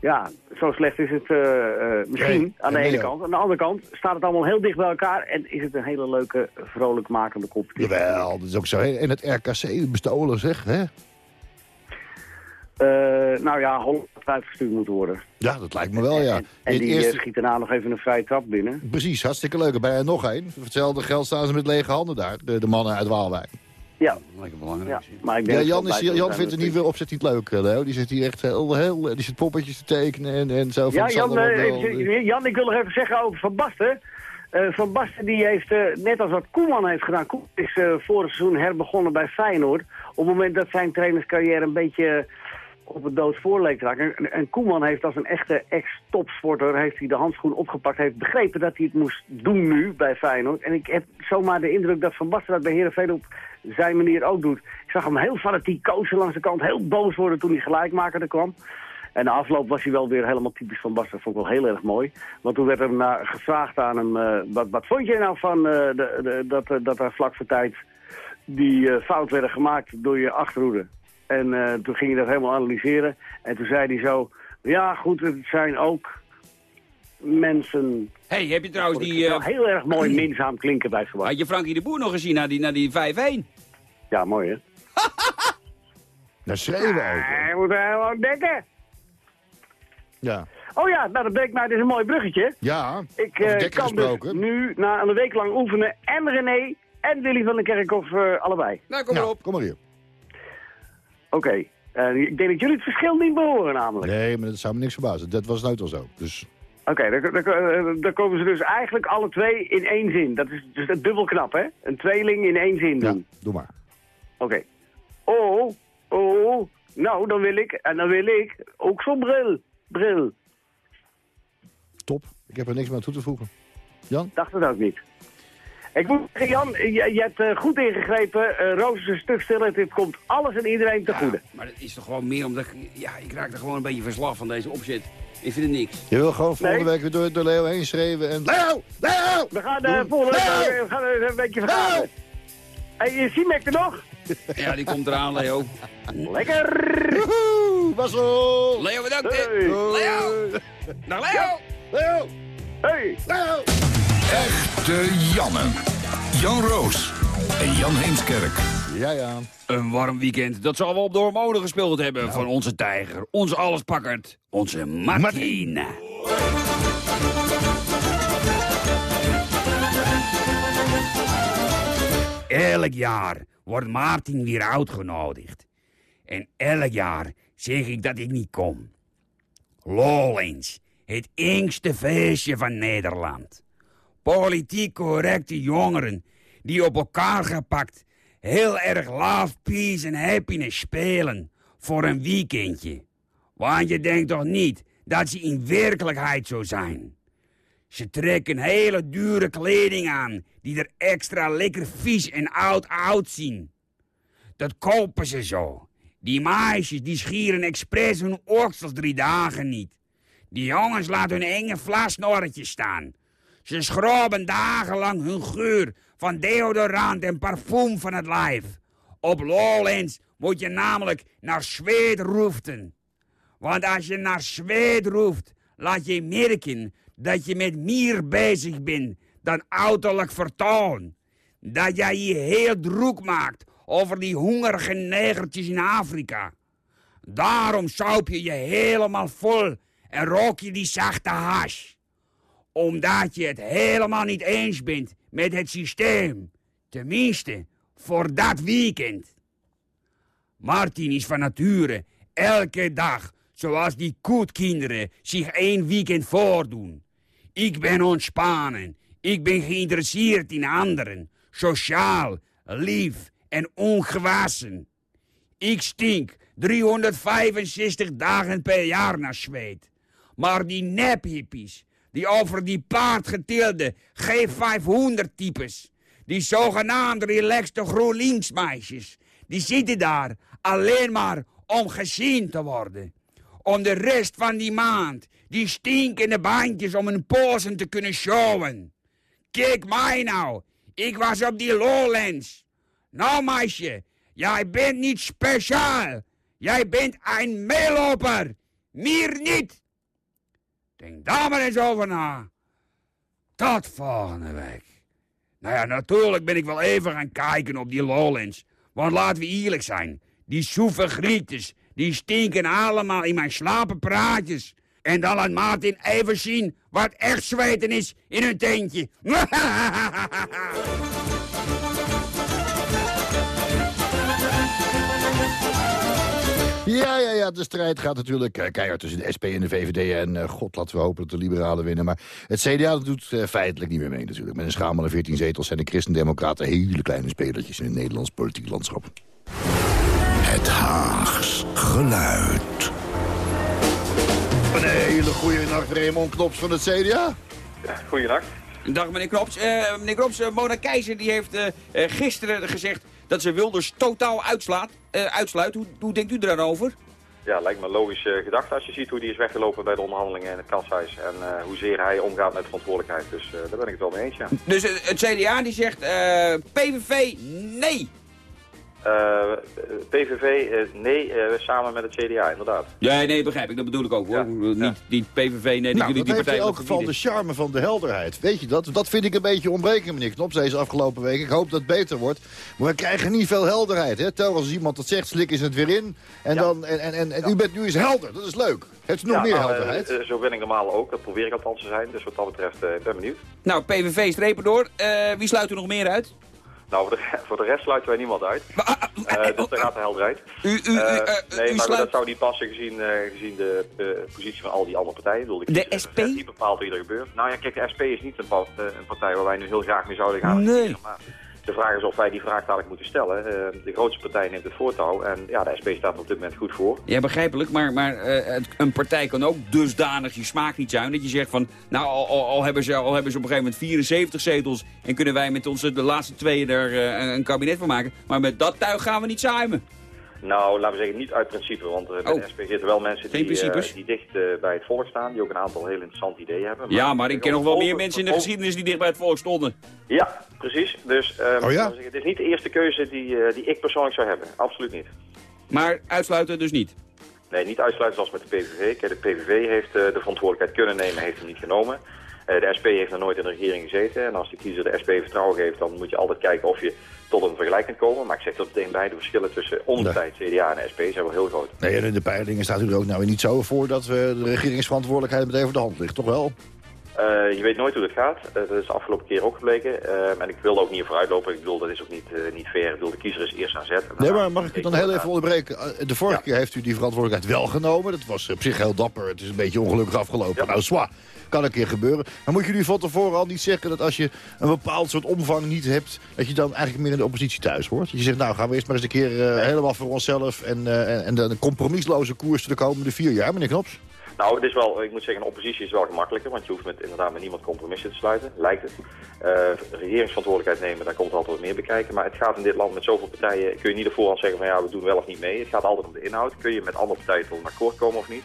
ja, zo slecht is het uh, misschien aan de ene kant. Aan de andere kant staat het allemaal heel dicht bij elkaar... en is het een hele leuke, vrolijk makende competitie. Jawel, dat is ook zo. En het RKC bestolen, zeg, hè? Uh, nou ja, Holland had uitgestuurd moeten worden. Ja, dat lijkt me wel, ja. En, en die eerste... schiet daarna nog even een vrije trap binnen. Precies, hartstikke leuk. Bij nog één. Hetzelfde geld staan ze met lege handen daar, de, de mannen uit Waalwijk. Ja. Lekker belangrijk. Ja, maar ik denk ja, Jan, is, Jan vindt het niet veel opzet niet leuk, eh, Leo. Die zit hier echt heel, heel die zit poppetjes te tekenen en, en zo. Ja, Jan, uh, Jan, ik wil nog even zeggen over Van Basten. Uh, van Basten die heeft, net als wat Koeman heeft gedaan... Koeman is vorig seizoen herbegonnen bij Feyenoord. Op het moment dat zijn trainerscarrière een beetje op het dood voorleek te raken. En, Koeman heeft als een echte ex-topsporter heeft hij de handschoen opgepakt. heeft begrepen dat hij het moest doen nu bij Feyenoord. En ik heb zomaar de indruk dat Van Basten dat bij Heerenveen op zijn manier ook doet. Ik zag hem heel fanatiek coachen langs de kant. Heel boos worden toen hij gelijkmaker er kwam. En de afloop was hij wel weer helemaal typisch van Basten. Vond ik wel heel erg mooi. Want toen werd er naar gevraagd aan hem... Uh, wat, wat vond je nou van uh, de, de, dat, uh, dat er vlak voor tijd die fout werden gemaakt door je achterhoede? En toen ging hij dat helemaal analyseren. En toen zei hij zo... Ja, goed, het zijn ook mensen... hey, heb je trouwens die... Uh... heel erg mooi [clears throat] minzaam klinken bij verwacht. Had je Frankie de Boer nog gezien naar die, naar die 5-1? Ja, mooi hè? [laughs] Daar schreeuwen we over. Hij moet helemaal denken. Ja. Oh ja, nou dat bleek mij, dit is een mooi bruggetje. Ja, Ik uh, kan dus nu na een week lang oefenen en René en Willy van den Kerkhof uh, allebei. Nou, kom maar op. Kom maar hier. Oké. Okay. Uh, ik denk dat jullie het verschil niet behoren namelijk. Nee, maar dat zou me niks verbazen. Dat was nooit al zo. Dus... Oké, okay, dan, dan, komen ze dus eigenlijk alle twee in één zin. Dat is dus dubbel knap, hè? Een tweeling in één zin doen. Ja, doe maar. Oké. Oh, oh, nou, dan wil ik, en dan wil ik ook zo'n bril. Bril. Top. Ik heb er niks meer aan toe te voegen. Jan? Dacht het ook niet. Ik moet zeggen, Jan, je, je hebt uh, goed ingegrepen. Uh, Roos is een stuk stiller. Dit komt alles en iedereen te ja, goede. Maar het is toch gewoon meer omdat... Ik, ja, ik raak er gewoon een beetje verslag van deze opzet. Ik vind het niks. Je wil gewoon volgende week weer door, door Leo heen schreeuwen en... Leo! Leo! We gaan uh, volgende week we gaan een beetje vergaderen. En je Siemek er nog? Ja, die komt eraan, Leo. Lekker! Woehoe! Wassel! Leo, bedankt. Hey. Leo! Dag Leo! Leo! Hey! Leo! Echte Janne. Jan Roos en Jan Heemskerk. Ja, ja. Een warm weekend, dat zal wel op de hormonen gespeeld hebben nou. van onze tijger. Onze allespakkerd, onze Martina. Elk jaar wordt Martin weer uitgenodigd. En elk jaar zeg ik dat ik niet kom. Lowlands, het engste feestje van Nederland. Politiek correcte jongeren die op elkaar gepakt heel erg love, peace en happiness spelen voor een weekendje. Want je denkt toch niet dat ze in werkelijkheid zo zijn. Ze trekken hele dure kleding aan die er extra lekker vies en oud uitzien. Dat kopen ze zo. Die meisjes die schieren expres hun oksels drie dagen niet. Die jongens laten hun enge vlasnorretjes staan. Ze schroben dagenlang hun geur van deodorant en parfum van het lijf. Op Lowlands moet je namelijk naar Zweed roeften. Want als je naar Zweed roeft, laat je merken dat je met meer bezig bent dan uiterlijk vertoon. Dat jij je heel druk maakt over die hongerige negertjes in Afrika. Daarom saup je je helemaal vol en rook je die zachte hash. Omdat je het helemaal niet eens bent met het systeem. Tenminste, voor dat weekend. Martin is van nature elke dag zoals die koetkinderen zich één weekend voordoen. Ik ben ontspannen. Ik ben geïnteresseerd in anderen. Sociaal, lief en ongewassen. Ik stink 365 dagen per jaar naar zweet. Maar die nephippies, die over die paardgetilde G500-types... die zogenaamde relaxte GroenLinks-meisjes... die zitten daar alleen maar om gezien te worden. Om de rest van die maand die stinkende bandjes om hun pozen te kunnen showen. Kijk mij nou, ik was op die Lowlands. Nou meisje, jij bent niet speciaal. Jij bent een meeloper. Meer niet. Denk daar maar eens over na. Tot volgende week. Nou ja, natuurlijk ben ik wel even gaan kijken op die Lowlands. Want laten we eerlijk zijn. Die soeve grietjes, die stinken allemaal in mijn slapenpraatjes. En dan laat Martin even zien wat echt zweten is in een tentje. [laughs] Ja, ja, ja, de strijd gaat natuurlijk uh, keihard tussen de SP en de VVD. En uh, god, laten we hopen dat de liberalen winnen. Maar het CDA doet uh, feitelijk niet meer mee natuurlijk. Met een schamele 14 zetels zijn de christendemocraten hele kleine spelertjes in het Nederlands politiek landschap. Het Haags geluid. Een hele goede nacht, Raymond Knops van het CDA. Ja, goeienacht. Dag meneer Knops. meneer Knops, Mona Keizer die heeft gisteren gezegd dat ze Wilders totaal uitslaat, uh, uitsluit. Hoe, hoe denkt u daarover? Ja, lijkt me een logische gedachte als je ziet hoe hij is weggelopen bij de onderhandelingen in het kanshuis. En uh, hoezeer hij omgaat met verantwoordelijkheid. Dus uh, daar ben ik het wel mee eens, ja. Dus het CDA die zegt PVV nee. Uh, PVV, uh, nee, uh, samen met het CDA, inderdaad. Ja, nee, begrijp ik. Dat bedoel ik ook, hoor. Niet, niet PVV, nee, nou, dat jullie die partij... in elk geval de charme van de helderheid. Weet je dat? Dat vind ik een beetje ontbreken, meneer Knops, deze afgelopen week. Ik hoop dat het beter wordt. Maar we krijgen niet veel helderheid, hè. Telkens iemand dat zegt, slik is het weer in. En, dan, en, en, en, en u bent nu eens helder. Dat is leuk. Heeft u nog meer nou, helderheid? zo ben ik normaal ook. Dat probeer ik althans te zijn. Dus wat dat betreft, ik ben benieuwd. Nou, PVV strepen door. wie sluit u nog meer uit? Nou, voor de, [laughs] voor de rest sluiten wij niemand uit. Uh, dus daar gaat de helderheid. U, u, u, uh, nee, u maar sluit... dat zou niet passen gezien, uh, gezien de positie van al die andere partijen. Bedoel, de SP? niet bepaald wie er gebeurt. Nou ja, kijk, de SP is niet een, een partij waar wij nu heel graag mee zouden gaan. Nee. De vraag is of wij die vraag dadelijk moeten stellen. Uh, de grootste partij neemt het voortouw en ja, de SP staat op dit moment goed voor. Ja, begrijpelijk, maar, maar uh, een partij kan ook dusdanig je smaak niet zijn. Dat je zegt van, nou, al, hebben ze, al hebben ze op een gegeven moment 74 zetels... en kunnen wij met onze de laatste twee er uh, een kabinet van maken. Maar met dat tuig gaan we niet zuimen. Nou, laten we zeggen, niet uit principe. Want uh, bij oh. de SP zitten wel mensen die, uh, die dicht uh, bij het volk staan. Die ook een aantal heel interessante ideeën hebben. Maar ja, maar ik ken nog wel meer mensen in de geschiedenis die dicht bij het volk stonden. Ja, precies. Dus oh, ja? zeggen, het is niet de eerste keuze die, die ik persoonlijk zou hebben. Absoluut niet. Maar uitsluiten dus niet? Nee, niet uitsluiten zoals met de PVV. Kijk, de PVV heeft de verantwoordelijkheid kunnen nemen, heeft hem niet genomen. De SP heeft nog nooit in de regering gezeten. En als de kiezer de SP vertrouwen geeft, dan moet je altijd kijken of je tot een vergelijking komen. Maar ik zeg dat meteen bij, de verschillen tussen onze tijd, CDA en SP zijn wel heel groot. Nee, en in de peilingen staat u er ook nou weer niet zo voor dat we de regeringsverantwoordelijkheid meteen voor de hand ligt, toch wel? Uh, je weet nooit hoe dat gaat. Uh, dat is de afgelopen keer ook gebleken. Uh, en ik wil ook niet vooruitlopen. Ik bedoel, dat is ook niet, niet fair. Ik bedoel, de kiezer is eerst aan zet. Nee, maar mag ik u dan heel even onderbreken? De vorige keer heeft u die verantwoordelijkheid wel genomen. Dat was op zich heel dapper. Het is een beetje ongelukkig afgelopen. Ja. Nou, zwaar. Kan een keer gebeuren. Maar moet je nu van tevoren al niet zeggen dat als je een bepaald soort omvang niet hebt... dat je dan eigenlijk meer in de oppositie thuis hoort? Dat je zegt, nou gaan we eerst maar eens een keer helemaal voor onszelf... en, en, en een compromisloze koers de komende vier jaar, meneer Knops? Nou, het is wel, ik moet zeggen, een oppositie is wel gemakkelijker, want je hoeft met, inderdaad met niemand compromissen te sluiten, lijkt het. Uh, regeringsverantwoordelijkheid nemen, daar komt altijd wat meer bekijken. Maar het gaat in dit land met zoveel partijen, kun je niet de voorhand zeggen van ja, we doen wel of niet mee. Het gaat altijd om de inhoud. Kun je met andere partijen tot een akkoord komen of niet?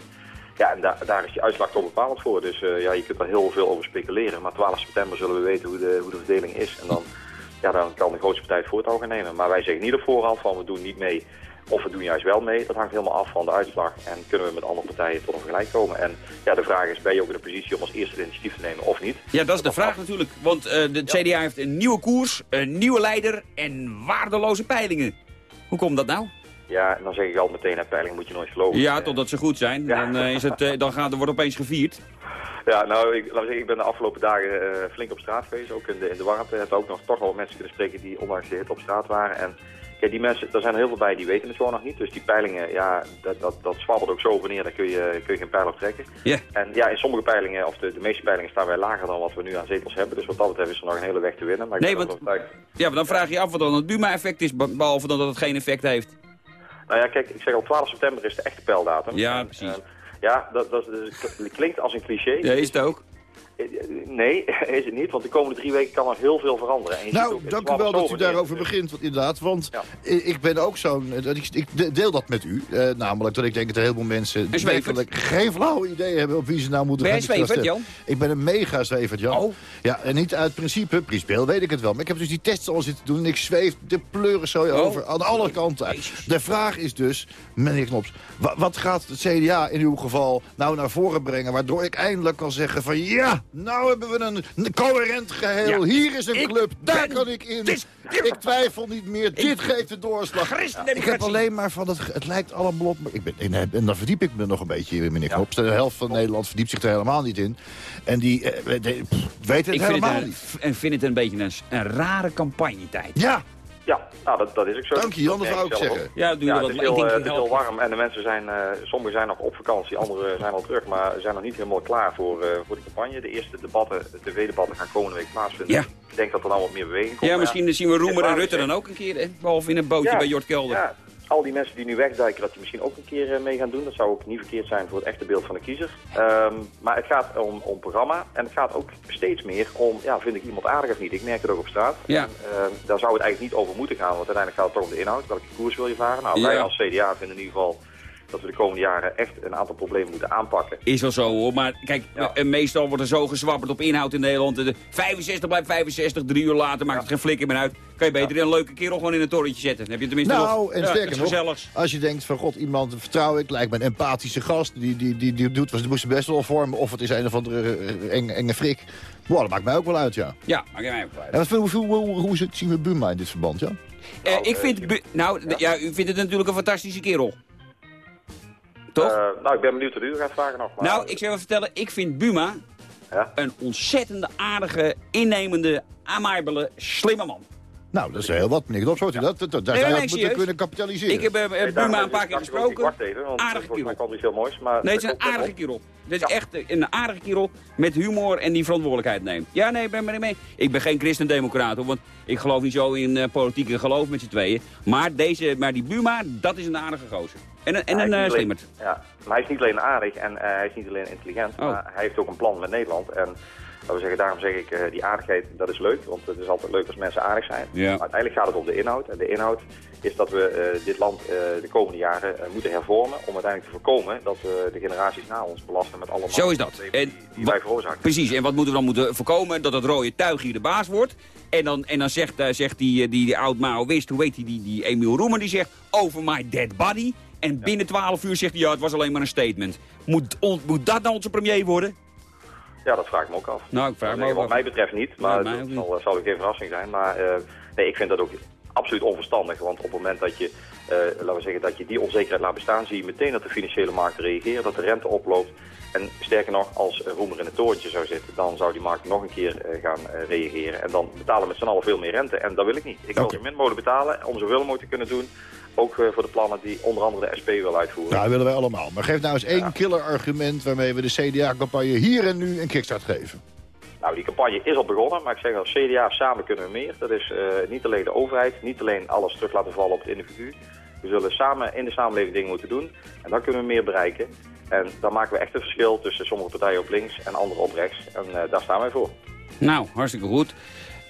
Ja, en da daar is die uitslag toch bepalend voor. Dus uh, ja, je kunt daar heel veel over speculeren. Maar 12 september zullen we weten hoe de, hoe de verdeling is. En dan, ja, dan kan de grootste partij het voortouw gaan nemen. Maar wij zeggen niet op voorhand van we doen niet mee of we doen juist wel mee. Dat hangt helemaal af van de uitslag. En kunnen we met andere partijen tot een vergelijk komen. En ja, de vraag is, ben je ook in de positie om als eerste initiatief te nemen of niet? Ja, dat is de vraag natuurlijk. Want uh, de ja. CDA heeft een nieuwe koers, een nieuwe leider en waardeloze peilingen. Hoe komt dat nou? Ja, en dan zeg ik al meteen, een peiling moet je nooit geloven. Ja, totdat ze goed zijn. Ja. Dan, uh, is het, uh, dan gaat, er wordt opeens gevierd. Ja, nou, ik, laat zeggen, ik ben de afgelopen dagen uh, flink op straat geweest, ook in de, in de warmte. Ik heb ook nog toch nog mensen kunnen spreken die ondanks de hit op straat waren. En Kijk, die mensen, er zijn er heel veel bij die weten het gewoon nog niet. Dus die peilingen, ja, dat, dat, dat zwabbelt ook zo wanneer, daar kun je, kun je geen pijl op trekken. Yeah. En ja, in sommige peilingen, of de, de meeste peilingen, staan wij lager dan wat we nu aan zetels hebben. Dus wat dat betreft is er nog een hele weg te winnen. Maar nee, want, ja, maar dan vraag je af wat dan het Buma-effect is, behalve dan dat het geen effect heeft. Nou ja, kijk, ik zeg al 12 september is de echte pijldatum. Ja, precies. Ja, dat, dat, dat, klinkt als een cliché. Ja, is het ook. Nee, [laughs] is het niet, want de komende drie weken kan er heel veel veranderen. nou, dank u wel dat u daarover begint, inderdaad. Want ik ben ook zo'n... Ik deel dat met u. Uh, namelijk dat ik denk dat een heleboel mensen... geen flauw idee hebben op wie ze nou moeten ben gaan zweverd, Jan? Ik ben een mega zweverd, Jan. Oh. Ja, en niet uit principe, priespeel weet ik het wel. Maar ik heb dus die tests al zitten doen en ik zweef de pleuren zo oh. over aan alle kanten De vraag is dus, meneer Knops, wat gaat het CDA in uw geval nou naar voren brengen... waardoor ik eindelijk kan zeggen van ja, nou hebben we een coherent geheel. Hier is een club, daar kan ik in. ik twijfel niet meer, dit geeft de doorslag. ik heb alleen maar van, het, het lijkt allemaal op... Ik ben, en, dan verdiep ik me nog een beetje, meneer Knops. De helft van Nederland verdiept zich er helemaal niet in. En die uh, weet het helemaal niet. En vindt het een beetje een, een rare campagnetijd. Ja, ja, nou, dat, dat is ook zo. Dank je, Jan, dat zou ik zeggen. Ja, doe je ja, het is, heel, het is heel warm en de mensen zijn, uh, sommigen zijn nog op vakantie, anderen zijn al terug, maar zijn nog niet helemaal klaar voor, uh, voor de campagne. De eerste debatten, de tv-debatten gaan komende week plaatsvinden. Ja. Ik denk dat er dan wat meer beweging komt. Ja, misschien zien we Roemer en Rutte dan ook een keer, hè? behalve in een bootje bij Jort Kelder. Al die mensen die nu wegduiken, dat die misschien ook een keer eh, mee gaan doen. Dat zou ook niet verkeerd zijn voor het echte beeld van de kiezer. Um, maar het gaat om, om programma en het gaat ook steeds meer om, ja, vind ik iemand aardig of niet? Ik merk het ook op straat. Ja. En, uh, daar zou het eigenlijk niet over moeten gaan, want uiteindelijk gaat het toch om de inhoud. Welke koers wil je varen? Nou, wij als CDA vinden in ieder geval dat we de komende jaren echt een aantal problemen moeten aanpakken. Is wel zo hoor, maar kijk, ja. meestal wordt er zo gezwapperd op inhoud in Nederland. De 65 blijft 65, drie uur later maakt het geen flikker meer uit. Kan je beter een leuke kerel gewoon in een torrentje zetten. Dan heb je tenminste nou, nog, en sterker nog, als je denkt van god, iemand vertrouw ik, lijkt me een empathische gast. Die, die, die, die doet wat ze moesten best wel vormen. Of het is een of andere eh, enge, enge frik. Wow, dat maakt mij ook wel uit, ja. Ja, maakt mij ook wel uit. En wat, hoe, hoe, hoe, hoe zien we Buma in dit verband, ja? Uh, ik vind, nou, ja. u vindt het natuurlijk een fantastische kerel. Toch? Uh, nou, ik ben benieuwd wat u gaat vragen nog. Maar... Nou, ik zal even vertellen. Ik vind Buma ja? een ontzettende aardige, innemende, amaibele, slimme man. Nou, dat is heel wat, meneer. Ja. Dat, dat, daar zou je moeten kunnen kapitaliseren. Ik heb uh, nee, Buma een paar keer gesproken. Wacht even, want aardige kerel. kwam niet veel moois. Maar nee, het is een aardige kerel. Dit is echt een aardige kerel met humor en die verantwoordelijkheid neemt. Ja, nee, ik ben er mee. Ik ben geen christendemocraat, want ik geloof niet zo in uh, politieke geloof met z'n tweeën. Maar, deze, maar die Buma, dat is een aardige gozer. En, en, en een uh, slimmerd. Ja, maar hij is niet alleen aardig en uh, hij is niet alleen intelligent, oh. maar hij heeft ook een plan met Nederland. En we zeggen, daarom zeg ik, uh, die aardigheid, dat is leuk. Want het is altijd leuk als mensen aardig zijn. Ja. Maar uiteindelijk gaat het om de inhoud. En de inhoud is dat we uh, dit land uh, de komende jaren moeten hervormen... om uiteindelijk te voorkomen dat we de generaties na ons belasten met allemaal... Zo is dat. En, die wij veroorzaken. Precies. En wat moeten we dan moeten voorkomen? Dat het rode tuig hier de baas wordt. En dan, en dan zegt, zegt die, die, die oud-Maoïst, hoe weet hij, die, die Emiel Roemer, die zegt... over my dead body... En binnen 12 uur zegt hij, ja, het was alleen maar een statement. Moet, moet dat nou onze premier worden? Ja, dat vraag ik me ook af. Nou, ik vraag me ook Wat mij betreft niet, maar dat zal, zal ook geen verrassing zijn. Maar uh, nee, ik vind dat ook absoluut onverstandig. Want op het moment dat je, uh, laten we zeggen, dat je die onzekerheid laat bestaan... zie je meteen dat de financiële markten reageren, dat de rente oploopt. En sterker nog, als Roemer in het torentje zou zitten... dan zou die markt nog een keer uh, gaan reageren. En dan betalen we met z'n allen veel meer rente. En dat wil ik niet. Ik wil okay. zo min mogelijk betalen om zoveel mogelijk te kunnen doen ook eh, voor de plannen die onder andere de SP wil uitvoeren. Nou, dat willen wij allemaal. Maar geef nou eens één killer argument waarmee we de CDA-campagne hier en nu een kickstart geven. Nou, die campagne is al begonnen, maar ik zeg als CDA samen kunnen we meer. Dat is uh, niet alleen de overheid, niet alleen alles terug laten vallen op het individu. We zullen samen in de samenleving dingen moeten doen en dan kunnen we meer bereiken. En dan maken we echt een verschil tussen sommige partijen op links en andere op rechts. En uh, daar staan wij voor. Nou, hartstikke goed.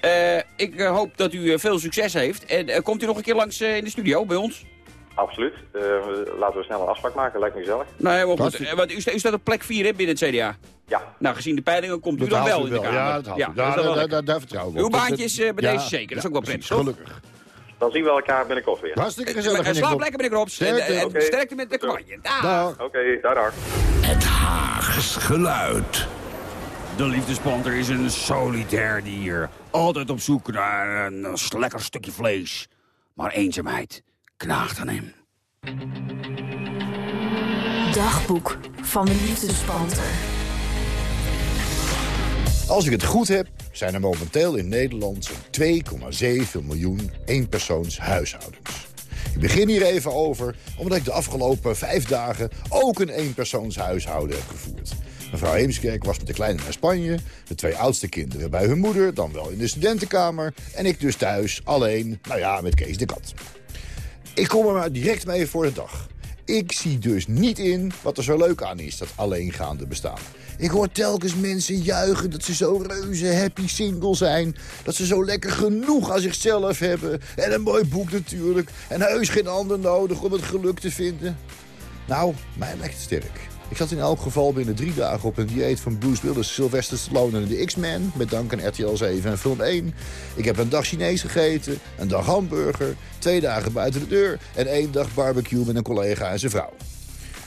Uh, ik uh, hoop dat u veel succes heeft. En komt u nog een keer langs in de studio bij ons? Absoluut. laten we snel een afspraak maken, lijkt me gezellig. Nou, helemaal goed. Want u, staat op plek 4 hè, binnen het CDA? Ja. Nou, gezien de peilingen komt u dan wel in de Kamer. Ja, dat haalt ja, daar, daar, daar, daar, vertrouwen we op. Uw baantje is bij deze zeker, dat is ook wel prettig, Gelukkig. Dan zien we elkaar binnenkort weer. Hartstikke gezellig. Slaap lekker meneer Krops. Sterkte. En, en sterkte met de campagne. Oké, okay, daar, daar. Het Haags geluid. De liefdespanter is een solitair dier. Altijd op zoek naar een lekker stukje vlees. Maar eenzaamheid knaagt aan hem. Dagboek van de liefdespanter. Als ik het goed heb, zijn er momenteel in Nederland zo'n 2,7 miljoen eenpersoons huishoudens. Ik begin hier even over, omdat ik de afgelopen vijf dagen ook een eenpersoonshuishouden heb gevoerd. Mevrouw Heemskerk was met de kleine naar Spanje. De twee oudste kinderen bij hun moeder, dan wel in de studentenkamer. En ik dus thuis, alleen, nou ja, met Kees de kat. Ik kom er maar direct mee voor de dag. ik zie dus niet in wat er zo leuk aan is, dat alleengaande bestaan. Ik hoor telkens mensen juichen dat ze zo reuze happy single zijn. Dat ze zo lekker genoeg aan zichzelf hebben. En een mooi boek natuurlijk. En heus geen ander nodig om het geluk te vinden. Nou, mij lijkt het sterk. Ik zat in elk geval binnen drie dagen op een dieet van Bruce Willis, Sylvester Stallone en de X-Men. Met dank aan RTL 7 en Film 1. Ik heb een dag Chinees gegeten, een dag hamburger, twee dagen buiten de deur... en één dag barbecue met een collega en zijn vrouw.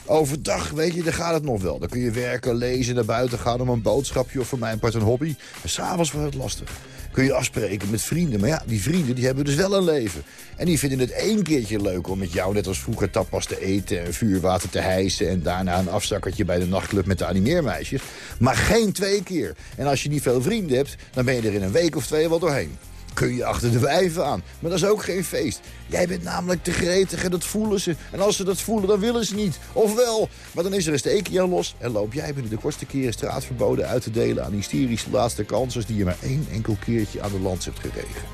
Overdag, weet je, dan gaat het nog wel. Dan kun je werken, lezen, naar buiten gaan om een boodschapje... of voor mijn part een hobby. En s'avonds wordt het lastig kun je afspreken met vrienden. Maar ja, die vrienden die hebben dus wel een leven. En die vinden het één keertje leuk om met jou net als vroeger tapas te eten... en vuurwater te hijsen en daarna een afzakkertje bij de nachtclub met de animeermeisjes. Maar geen twee keer. En als je niet veel vrienden hebt, dan ben je er in een week of twee wel doorheen kun je achter de wijven aan. Maar dat is ook geen feest. Jij bent namelijk te gretig en dat voelen ze. En als ze dat voelen, dan willen ze niet. Ofwel, maar dan is er een steekje los... en loop jij binnen de kortste keren straatverboden uit te delen... aan hysterische laatste kansers die je maar één enkel keertje aan de land hebt geregen.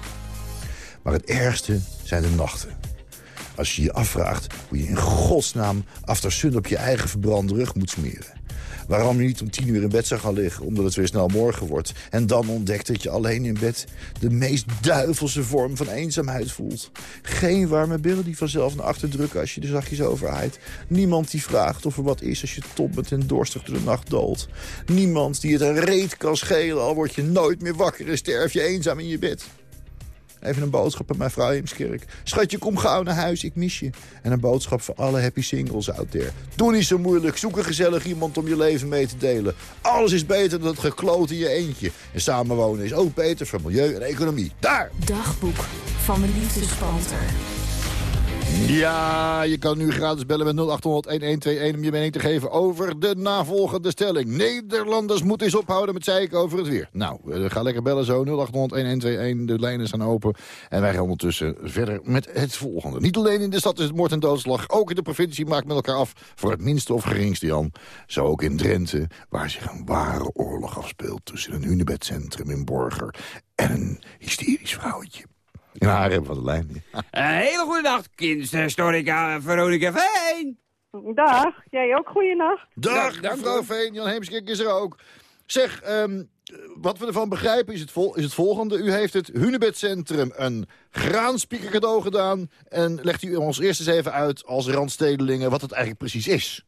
Maar het ergste zijn de nachten. Als je je afvraagt hoe je in godsnaam after op je eigen verbrande rug moet smeren. Waarom je niet om tien uur in bed zou gaan liggen, omdat het weer snel morgen wordt. En dan ontdekt dat je alleen in bed de meest duivelse vorm van eenzaamheid voelt. Geen warme billen die vanzelf naar achter drukken als je de zachtjes overhaait. Niemand die vraagt of er wat is als je bent en dorstig door de nacht doolt. Niemand die het een reet kan schelen, al word je nooit meer wakker en sterf je eenzaam in je bed. Even een boodschap aan mijn vrouw Heemskerk. Schatje, kom gauw naar huis, ik mis je. En een boodschap voor alle happy singles out there. Doe niet zo moeilijk, zoek een gezellig iemand om je leven mee te delen. Alles is beter dan het gekloot in je eentje. En samenwonen is ook beter voor milieu en economie. Daar! Dagboek van de liefdespanter. Ja, je kan nu gratis bellen met 0800-1121 om je mening te geven over de navolgende stelling. Nederlanders moeten eens ophouden met zeiken over het weer. Nou, uh, ga lekker bellen zo, 0800-1121, de lijnen zijn open. En wij gaan ondertussen verder met het volgende. Niet alleen in de stad is het moord en doodslag, ook in de provincie maakt met elkaar af voor het minste of geringste, Jan. Zo ook in Drenthe, waar zich een ware oorlog afspeelt tussen een hunebedcentrum in Borger en een hysterisch vrouwtje. In haar hebben van de lijn. Een hele goede nacht, kindhistorica Veronica Veen. Dag, jij ook goeienacht. Dag, Dag mevrouw Veen, Jan Heemskik is er ook. Zeg, um, wat we ervan begrijpen is het, vol is het volgende. U heeft het Hunebedcentrum een graanspieker cadeau gedaan... en legt u ons eerst eens even uit als randstedelingen wat het eigenlijk precies is.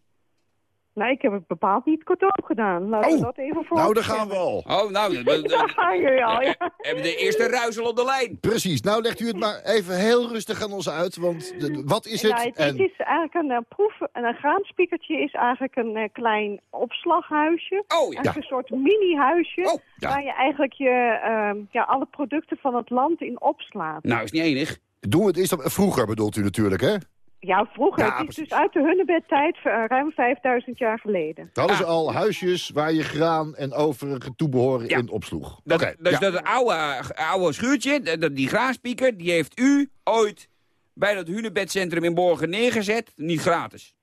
Nee, ik heb het bepaald niet cadeau gedaan. Laten oh, we dat even voor. Nou, daar gaan we al. Oh, nou, [laughs] daar gaan jullie al, ja. [laughs] Hebben de eerste ruizel op de lijn. Precies. Nou, legt u het maar even heel rustig aan ons uit, want wat is het? Ja, het, en... is eigenlijk een uh, proef, een graanspiekertje is eigenlijk een uh, klein opslaghuisje. Oh, ja. Een soort mini-huisje, oh, ja. waar je eigenlijk je, uh, ja, alle producten van het land in opslaat. Nou, is niet enig. Doen we het eerst vroeger bedoelt u natuurlijk, hè? Ja, vroeger. het is dus uit de hunnebedtijd, uh, ruim 5000 jaar geleden. Dat is al huisjes waar je graan en overige toebehoren in opsloeg. Dat, okay. Dus dat oude, oude schuurtje, die graanspieker, die heeft u ooit bij dat hunebedcentrum in Borgen neergezet, niet gratis.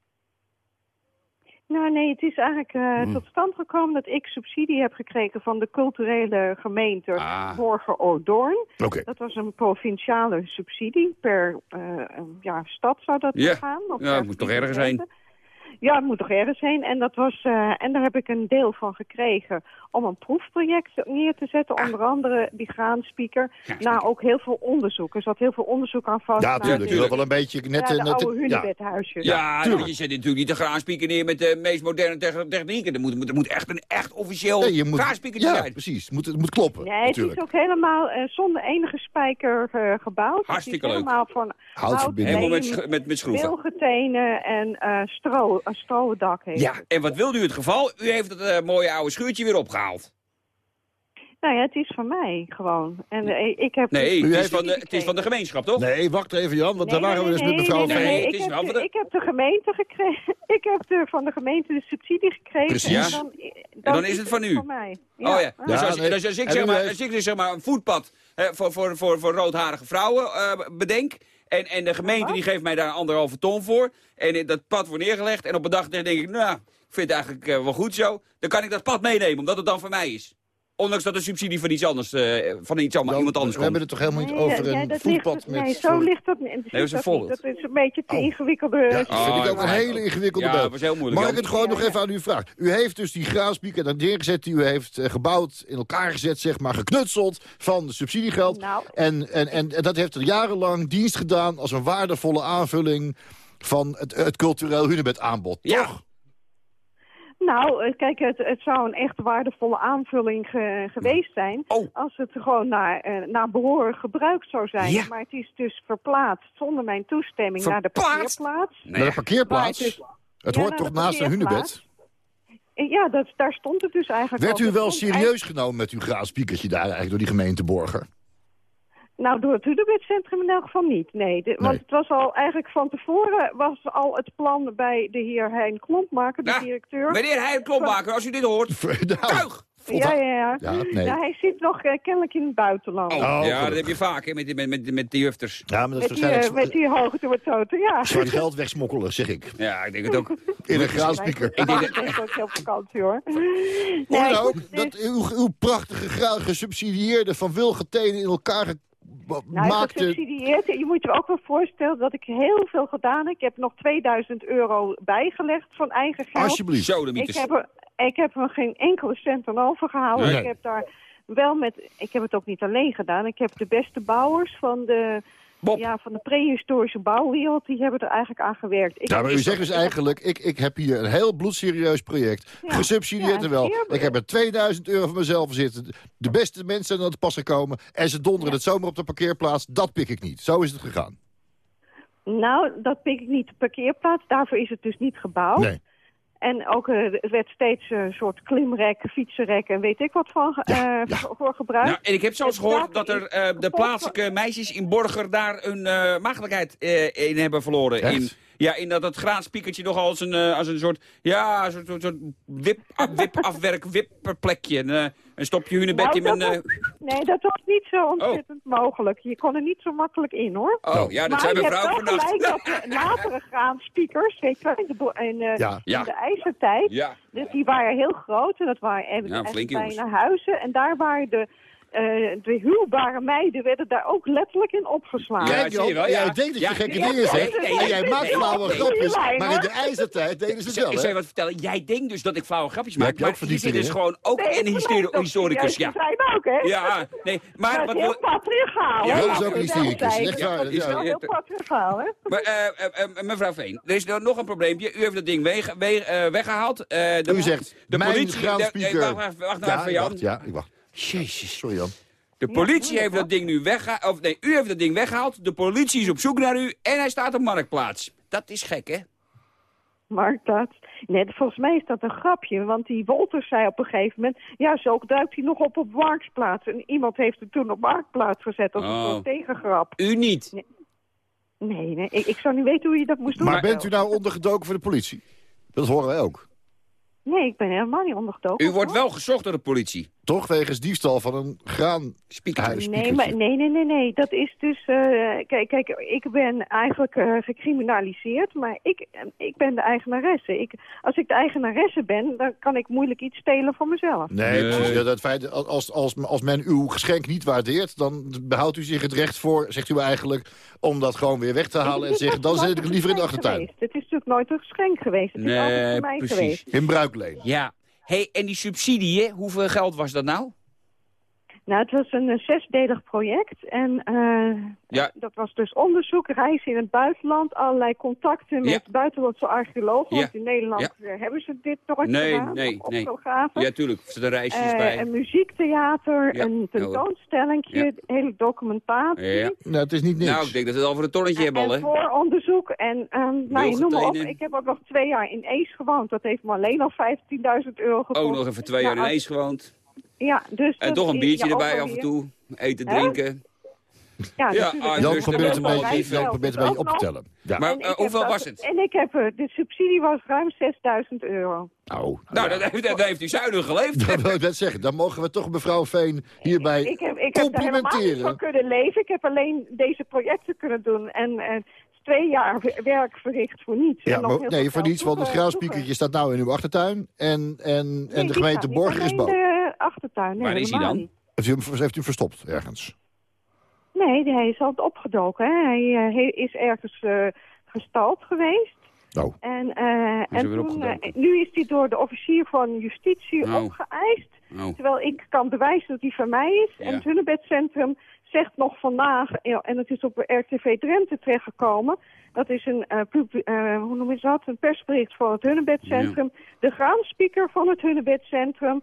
Nou nee, het is eigenlijk uh, tot stand gekomen dat ik subsidie heb gekregen van de culturele gemeente ah. Borger-Oordoorn. Okay. Dat was een provinciale subsidie. Per uh, ja, stad zou dat yeah. gaan. ja, het moet toch ergens zijn. Ja, het moet toch ergens heen. En, dat was, uh, en daar heb ik een deel van gekregen om een proefproject neer te zetten. Ah. Onder andere die graanspeaker. Ja, na ook heel veel onderzoek. Er zat heel veel onderzoek aan vast. Ja, natuurlijk. Wel een beetje net... Ja, de net, oude hunebedhuisjes. Ja, ja je zet natuurlijk niet de graanspeaker neer met de meest moderne technieken. Er moet, er moet echt een echt officieel nee, moet, ja, zijn. precies. Het moet, het moet kloppen. Nee, het is ook helemaal uh, zonder enige spijker uh, gebouwd. Hartstikke leuk. helemaal van houtverbinding. Helemaal met, met, met schroeven. Wilgetenen en uh, stro, een heeft Ja, en wat wilde u het geval? U heeft het mooie oude schuurtje weer opgehaald. Nou ja, het is van mij gewoon. En uh, ik heb nee, het is, van de, het is van de gemeenschap, toch? Nee, wacht even Jan, want nee, daar waren nee, we dus met mevrouw nee, nee, ik, heb de, ik heb de gemeente gekregen. [laughs] Ik heb de, van de gemeente de subsidie gekregen. Precies. En dan, dan, dan is het van u. Van mij. Ja. Oh ja. ja dus als, dus als ik, zeg maar, als ik zeg maar een voetpad hè, voor, voor, voor, voor roodharige vrouwen uh, bedenk... En, en de gemeente die geeft mij daar anderhalve ton voor. En dat pad wordt neergelegd. En op een dag denk ik, nou, ik vind het eigenlijk uh, wel goed zo. Dan kan ik dat pad meenemen, omdat het dan van mij is. Ondanks dat de subsidie van iets anders, uh, van iets allemaal, iemand anders we komt. We hebben het toch helemaal niet over nee, een voetpad met... Nee, zo ligt dat niet. Nee, dat, is dat is een beetje te oh. ingewikkelde... Ja, dat vind ik ook een hele ingewikkelde ja, dat was heel moeilijk. Mag ik het gewoon nog even aan u vragen? U heeft dus die graaspieker neergezet die u heeft uh, gebouwd, in elkaar gezet, zeg maar, geknutseld van de subsidiegeld. Nou. En, en, en, en dat heeft er jarenlang dienst gedaan als een waardevolle aanvulling van het, het cultureel hunebed aanbod, ja. toch? Nou, eh, kijk, het, het zou een echt waardevolle aanvulling geweest zijn... Oh. als het gewoon naar, uh, naar behoren gebruikt zou zijn. Maar het is dus verplaatst zonder mijn toestemming naar de parkeerplaats. Naar de parkeerplaats? het hoort toch naast een hunebed? Ja, dat, daar stond het dus eigenlijk Werd u wel serieus genomen met uw graaspiekertje daar eigenlijk door die gemeente Borger? Nou, door het Hudebedcentrum in elk geval niet, nee. Want het was al eigenlijk van tevoren was al het plan bij de heer Hein Klompmaker, de directeur. Meneer Hein Klompmaker, als u dit hoort, [laughs] nou, tuig! Ja, ja, ja. Ja, nee. ja, hij zit nog uh, kennelijk in het buitenland. Oh, oh ja, dat heb je vaak hè, met, die, met, met, met die jufters. Ja, maar dat is met, die, uh, met die hoogte wordt zo, ja. Zwaar geld wegsmokkelen, zeg ik. Ja, ik denk het ook. in een graaspieker. Ik denk dat... Ik ook heel vakantie, hoor. Nee, nou, dat uw, uw prachtige, gesubsidieerde van Wilgetenen in elkaar nou, maakte... gesubsidieerd. Je moet je ook wel voorstellen dat ik heel veel gedaan heb. Ik heb nog 2000 euro bijgelegd van eigen geld. Alsjeblieft. Zo, de ik heb, er, ik heb er geen enkele cent aan overgehouden. Ik heb daar wel met... Ik heb het ook niet alleen gedaan. Ik heb de beste bouwers van de ja, van de prehistorische bouwwereld, die hebben er eigenlijk aan gewerkt. Ik ja, maar u zegt dus eigenlijk, ik, ik heb hier een heel bloedserieus project. gesubsidieerd er wel. Ik heb er 2000 euro voor mezelf zitten. De beste mensen zijn aan het pas gekomen. En ze donderen het zomer op de parkeerplaats. Dat pik ik niet. Zo is het gegaan. Nou, dat pik ik niet de parkeerplaats. Daarvoor is het dus niet gebouwd. Nee. En ook uh, het werd steeds een soort klimrek, fietsenrek en weet ik wat van uh, voor gebruikt. Nou, en ik heb zelfs gehoord dat er uh, de plaatselijke meisjes in Borger daar hun maagdelijkheid in hebben verloren. In, ja, in dat het graanspiekertje nogal als een, als een soort, ja, een soort, soort wip, wip [laughs] afwerk, wipperplekje. En stop je hunebed nou, in mijn... Uh... Nee, dat was niet zo ontzettend mogelijk. Je kon er niet zo makkelijk in, hoor. Oh, ja, dat zijn mijn vrouw vannacht. gelijk dat de [laughs] latere graanspeakers, weet je in de, in, uh, ja. in de ijzertijd, ja. dus die waren heel groot. En dat waren ja, echt bijna huizen. En daar waren de uh, de huwbare meiden werden daar ook letterlijk in opgeslagen. Ja, Kijk, ja. jij denkt dat je gekke dingen zegt. en jij maakt flauwe grapjes. Maar in de ijzertijd deden ze wel. Ik zal je wat vertellen. Jij denkt dus dat ik flauwe grapjes maak. Maar je zit dus gewoon ook in een historicus. Ja, zijn ook, hè? Ja, nee. Maar wat heel patriarchaal. Ja, dat is ook een historicus. Echt waar. Dat is wel heel patriarchaal, hè? Maar uh, mevrouw Veen, er is nog een probleempje. U heeft dat ding weg, weggehaald. U zegt, de politie... Wacht nou even, Jan. Ja, ik wacht. Jezus. Sorry, Jan. De politie heeft dat ding nu weggehaald. Of nee, u heeft dat ding weggehaald. De politie is op zoek naar u en hij staat op Marktplaats. Dat is gek, hè? Marktplaats? Nee, volgens mij is dat een grapje. Want die Wolters zei op een gegeven moment... Ja, zo duikt hij nog op op Marktplaats. En iemand heeft het toen op Marktplaats gezet als een oh. tegengrap. U niet? Nee, nee, nee. Ik, ik, zou niet weten hoe je dat moest doen. Maar bent u nou ondergedoken voor de politie? Dat horen wij ook. Nee, ik ben helemaal niet ondergedoken. U wordt wel gezocht door de politie. Toch wegens diefstal van een graan Nee, maar, nee, nee, nee, nee. Dat is dus... Uh, kijk, kijk, ik ben eigenlijk uh, gecriminaliseerd, maar ik, ik ben de eigenaresse. Ik, als ik de eigenaresse ben, dan kan ik moeilijk iets stelen voor mezelf. Nee, nee. dat feit, als, als, als men uw geschenk niet waardeert, dan behoudt u zich het recht voor, zegt u eigenlijk, om dat gewoon weer weg te halen en zeggen, dan zit ik liever in de achtertuin. Geweest. Het is natuurlijk nooit een geschenk geweest. Het nee, is altijd voor mij precies. geweest. In Ja, hey, en die subsidie, hoeveel geld was dat nou? Nou, het was een zesdelig project en uh, ja. dat was dus onderzoek, reizen in het buitenland, allerlei contacten met buitenlandse archeologen. Want in Nederland hebben ze dit nooit nee, gedaan. Nee, nee, Ja, tuurlijk. De reisjes uh, bij. Een muziektheater, een tentoonstellingje, hele documentatie. Nou, het is niet niks. Nou, ik denk dat we het al voor een tonnetje hebben al, hè? vooronderzoek en, um, nou, je noem maar op. Ik heb ook nog twee jaar in Ees gewoond. Dat heeft me alleen al 15.000 euro gekost. Ook nog even twee jaar in Ees gewoond. Ja, dus en toch een biertje erbij af en toe. Eten, drinken. Ja, ja ah, Jan probeert een beetje, Jan probeert een beetje op te tellen. Ja. Maar uh, hoeveel was het? En ik heb, uh, de subsidie was ruim 6000 euro. Oh, nou, dat, heeft, dat heeft u zuinig geleefd. [laughs] Dat wil ik net zeggen. Dan mogen we toch mevrouw Veen hierbij ik, heb, ik heb er helemaal niet van kunnen leven. Ik heb alleen deze projecten kunnen doen. En, en twee jaar werk verricht voor niets. Ja, maar, nee, voor niets, want het graaspiekertje staat nou in uw achtertuin. En, en, en de gemeente Borger is boven. Achtertuin. Nee, Waar is hij dan? niet. Heeft u, hem, heeft u hem verstopt ergens? Nee, hij is altijd opgedoken. Hè. Hij, eh, is ergens eh gestald geweest. Nou, En, eh, en toen, nu is hij door de officier van justitie Nou. opgeëist. Oh. Terwijl ik kan bewijzen dat hij van mij is. Ja. En het Hunnebedcentrum zegt nog vandaag, ja, en het is op RTV Drenthe terechtgekomen. Dat is een, hoe noem je dat? een persbericht van het Hunnebedcentrum. De graanspeaker van het Hunnebedcentrum.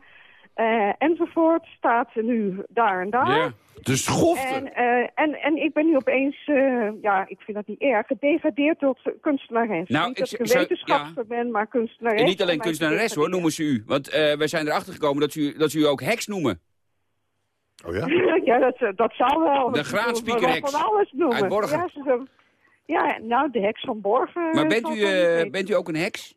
Eh enzovoort staat nu daar en daar. Ja. de schofte! En, eh, en, en ik ben nu opeens, eh, ja, ik vind dat niet erg, gedegradeerd tot kunstenares. Nou, niet ik dat ik zou- wetenschapper ben, maar kunstenares. En niet alleen kunstenares hoor, noemen ze u. Want eh wij zijn erachter gekomen dat ze u, dat ze u ook heks noemen. Oh ja? [laughs] ja, dat, dat zou wel. De Ik bedoel, graanspeaker we heks. Van alles noemen. Uit Borgen. Ja, ja, nou, de heks van Borgen. Maar bent u, bent u ook een heks?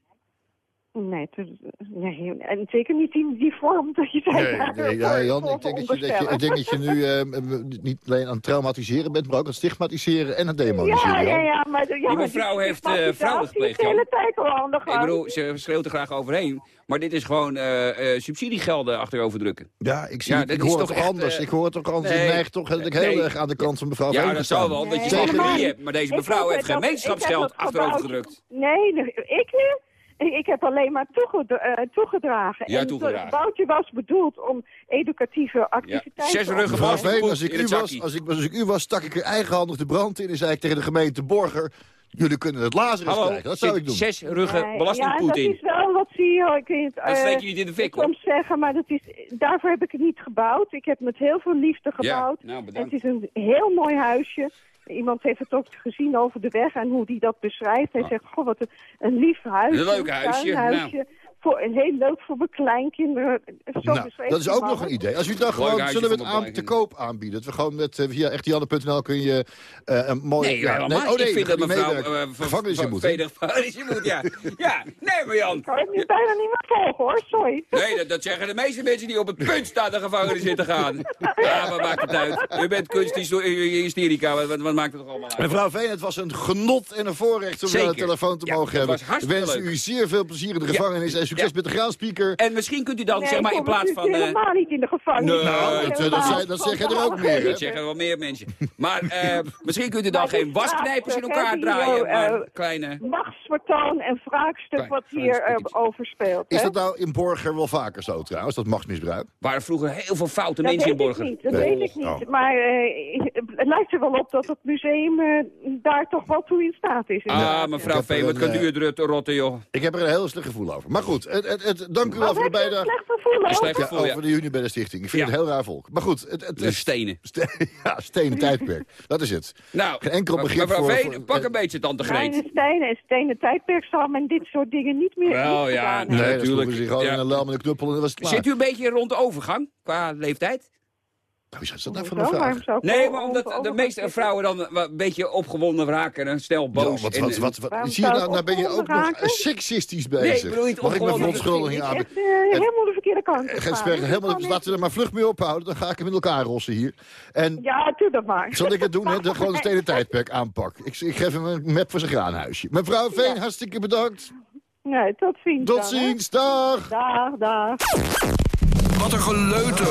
Nee, het- nee, en zeker niet in die vorm dat je zei. Nee, nee, ja, Jan, ik denk, dat je, dat je, onderstellen. ik denk dat je nu eh, niet alleen aan het traumatiseren bent, maar ook aan het stigmatiseren en aan het demoniseren. Ja, ja, Jan. ja, maar, ja, maar mevrouw die heeft, eh, stigmatisatie fraude is gepleegd, de hele Jan. tijd al aan de Ik bedoel, ze schreeuwt er graag overheen. Maar dit is gewoon eh, eh, subsidiegelden achterover drukken. Ja, ik, zie Ja, ik is hoor toch het toch anders. eh, ik hoor het toch anders. nee, ik neig toch dat ik heel nee. erg aan de kant van mevrouw Ja, dat zal wel, dat je niet. hebt. Maar deze Ik mevrouw heeft gemeenschapsgeld ik achterover gedrukt. Nee, nee, ik nu? Ik ik heb alleen maar toeged- eh, toegedragen. Ja, en toegedragen. Het boutje was bedoeld om educatieve activiteiten... Zes op te ruggen poep als ik, in u het was, als, ik, als ik u was, stak ik er eigenhandig de brand in en zei ik tegen de gemeente Borger, jullie kunnen het Lazarus Hallo, krijgen. Dat zou ik doen. zes ruggen belastingpoet Ja, in. dat is wel wat zie je. Ik weet, Dat eh, steek je niet in de fik, hoor. soms zeggen, maar dat is, daarvoor heb ik het niet gebouwd. Ik heb het met heel veel liefde gebouwd. nou, En het is een heel mooi huisje. Iemand heeft het ook gezien over de weg en hoe die dat beschrijft. Hij zegt, goh, wat een, een lief huisje. Een leuk huisje, tuinhuisje. Voor, heel leuk voor mijn kleinkinderen. Zo Nou, beschreef dat is ook nog een idee. Als u dan gewoon, zullen we het aan te koop aanbieden? Dat we gewoon met, uh, via echtianne.nl kun je eh, een mooie... Nee, helemaal niet. oh nee, ik vind dat mevrouw uh, gevangenis in moet. gevangenis [laughs] in moet, ja. ja, nee maar Jan. Ik kan het nu bijna niet meer volgen hoor, sorry. Nee, dat, dat zeggen de meeste mensen die op het punt staan de gevangenis in te gaan. Ja, wat maakt het uit? U bent kunsthysterica, wat, wat, wat maakt het toch allemaal uit? Mevrouw Veen, het was een genot en een voorrecht om u aan de telefoon te Ja, mogen hebben. Ik wens leuk. u zeer veel plezier in de Ja. gevangenis en succes Ja. met de graanspeaker. En misschien kunt u dan, Nee, zeg maar, in plaats van... eh, helemaal niet in de gevangenis. Nee, kom dat- zeggen er ook meer? Dat zeggen wel meer mensen. Maar eh, [laughs] misschien kunt u dan Maar geen wasknijpers in elkaar draaien, die, maar kleine... machtsvertoon en vraagstuk Klein- wat hier stukje. eh, overspeelt. Is dat nou in Borger wel vaker zo trouwens, dat machtsmisbruik? waren vroeger heel veel foute Dat mensen in weet ik Borgen. niet, dat Nee. weet ik niet. Oh. Maar eh, het lijkt er wel op dat het museum daar toch wel toe in staat is. Ah, inderdaad. mevrouw Veen, wat kunt u het rotten, joh? Ik heb er een heel slecht gevoel over. Maar goed, het, het, het- dank u wel voor de bijdrage. slecht gevoel over? slecht Ja, gevoel, ja. over de de Stichting. Ik vind Ja. het heel raar volk. Maar goed, het, het, De stenen. Ste- [laughs] ja, stenen tijdperk. Dat is het. Nou, Geen enkel begrip mevrouw voor- Veen, voor- pak een beetje, tante Greet. stenen en stenen tijdperk zal men dit soort dingen niet meer Wel, ja, nee. natuurlijk. Ze gewoon Ja. in een lel met een knuppel en dat was het klaar. Zit u een beetje rond de overgang, qua leeftijd? Nou, is dat nou voor Zo, een vraag? waarom zou ik Nee, maar omdat de meeste vrouwen dan een beetje opgewonden raken en snel Ja, boos. wat, en- wat, wat, wat, zie je nou, nou ben je ook nog raken? seksistisch Nee, bezig. ik bedoel niet Mag ik mijn verontschuldiging aan? Echt eh, helemaal de verkeerde kant spergen, helemaal, laten we er maar vlug mee ophouden. Dan ga ik hem in elkaar rossen hier. En Ja, doe dat maar. zal ik het doen, hè? Dan gewoon het [laughs] stenen tijdperk aanpak. Ik, ik geef hem een map voor zijn graanhuisje. Mevrouw Veen, Ja. hartstikke bedankt. Nee, tot ziens Tot ziens, dag. Dag, dag. Wat een geleuter.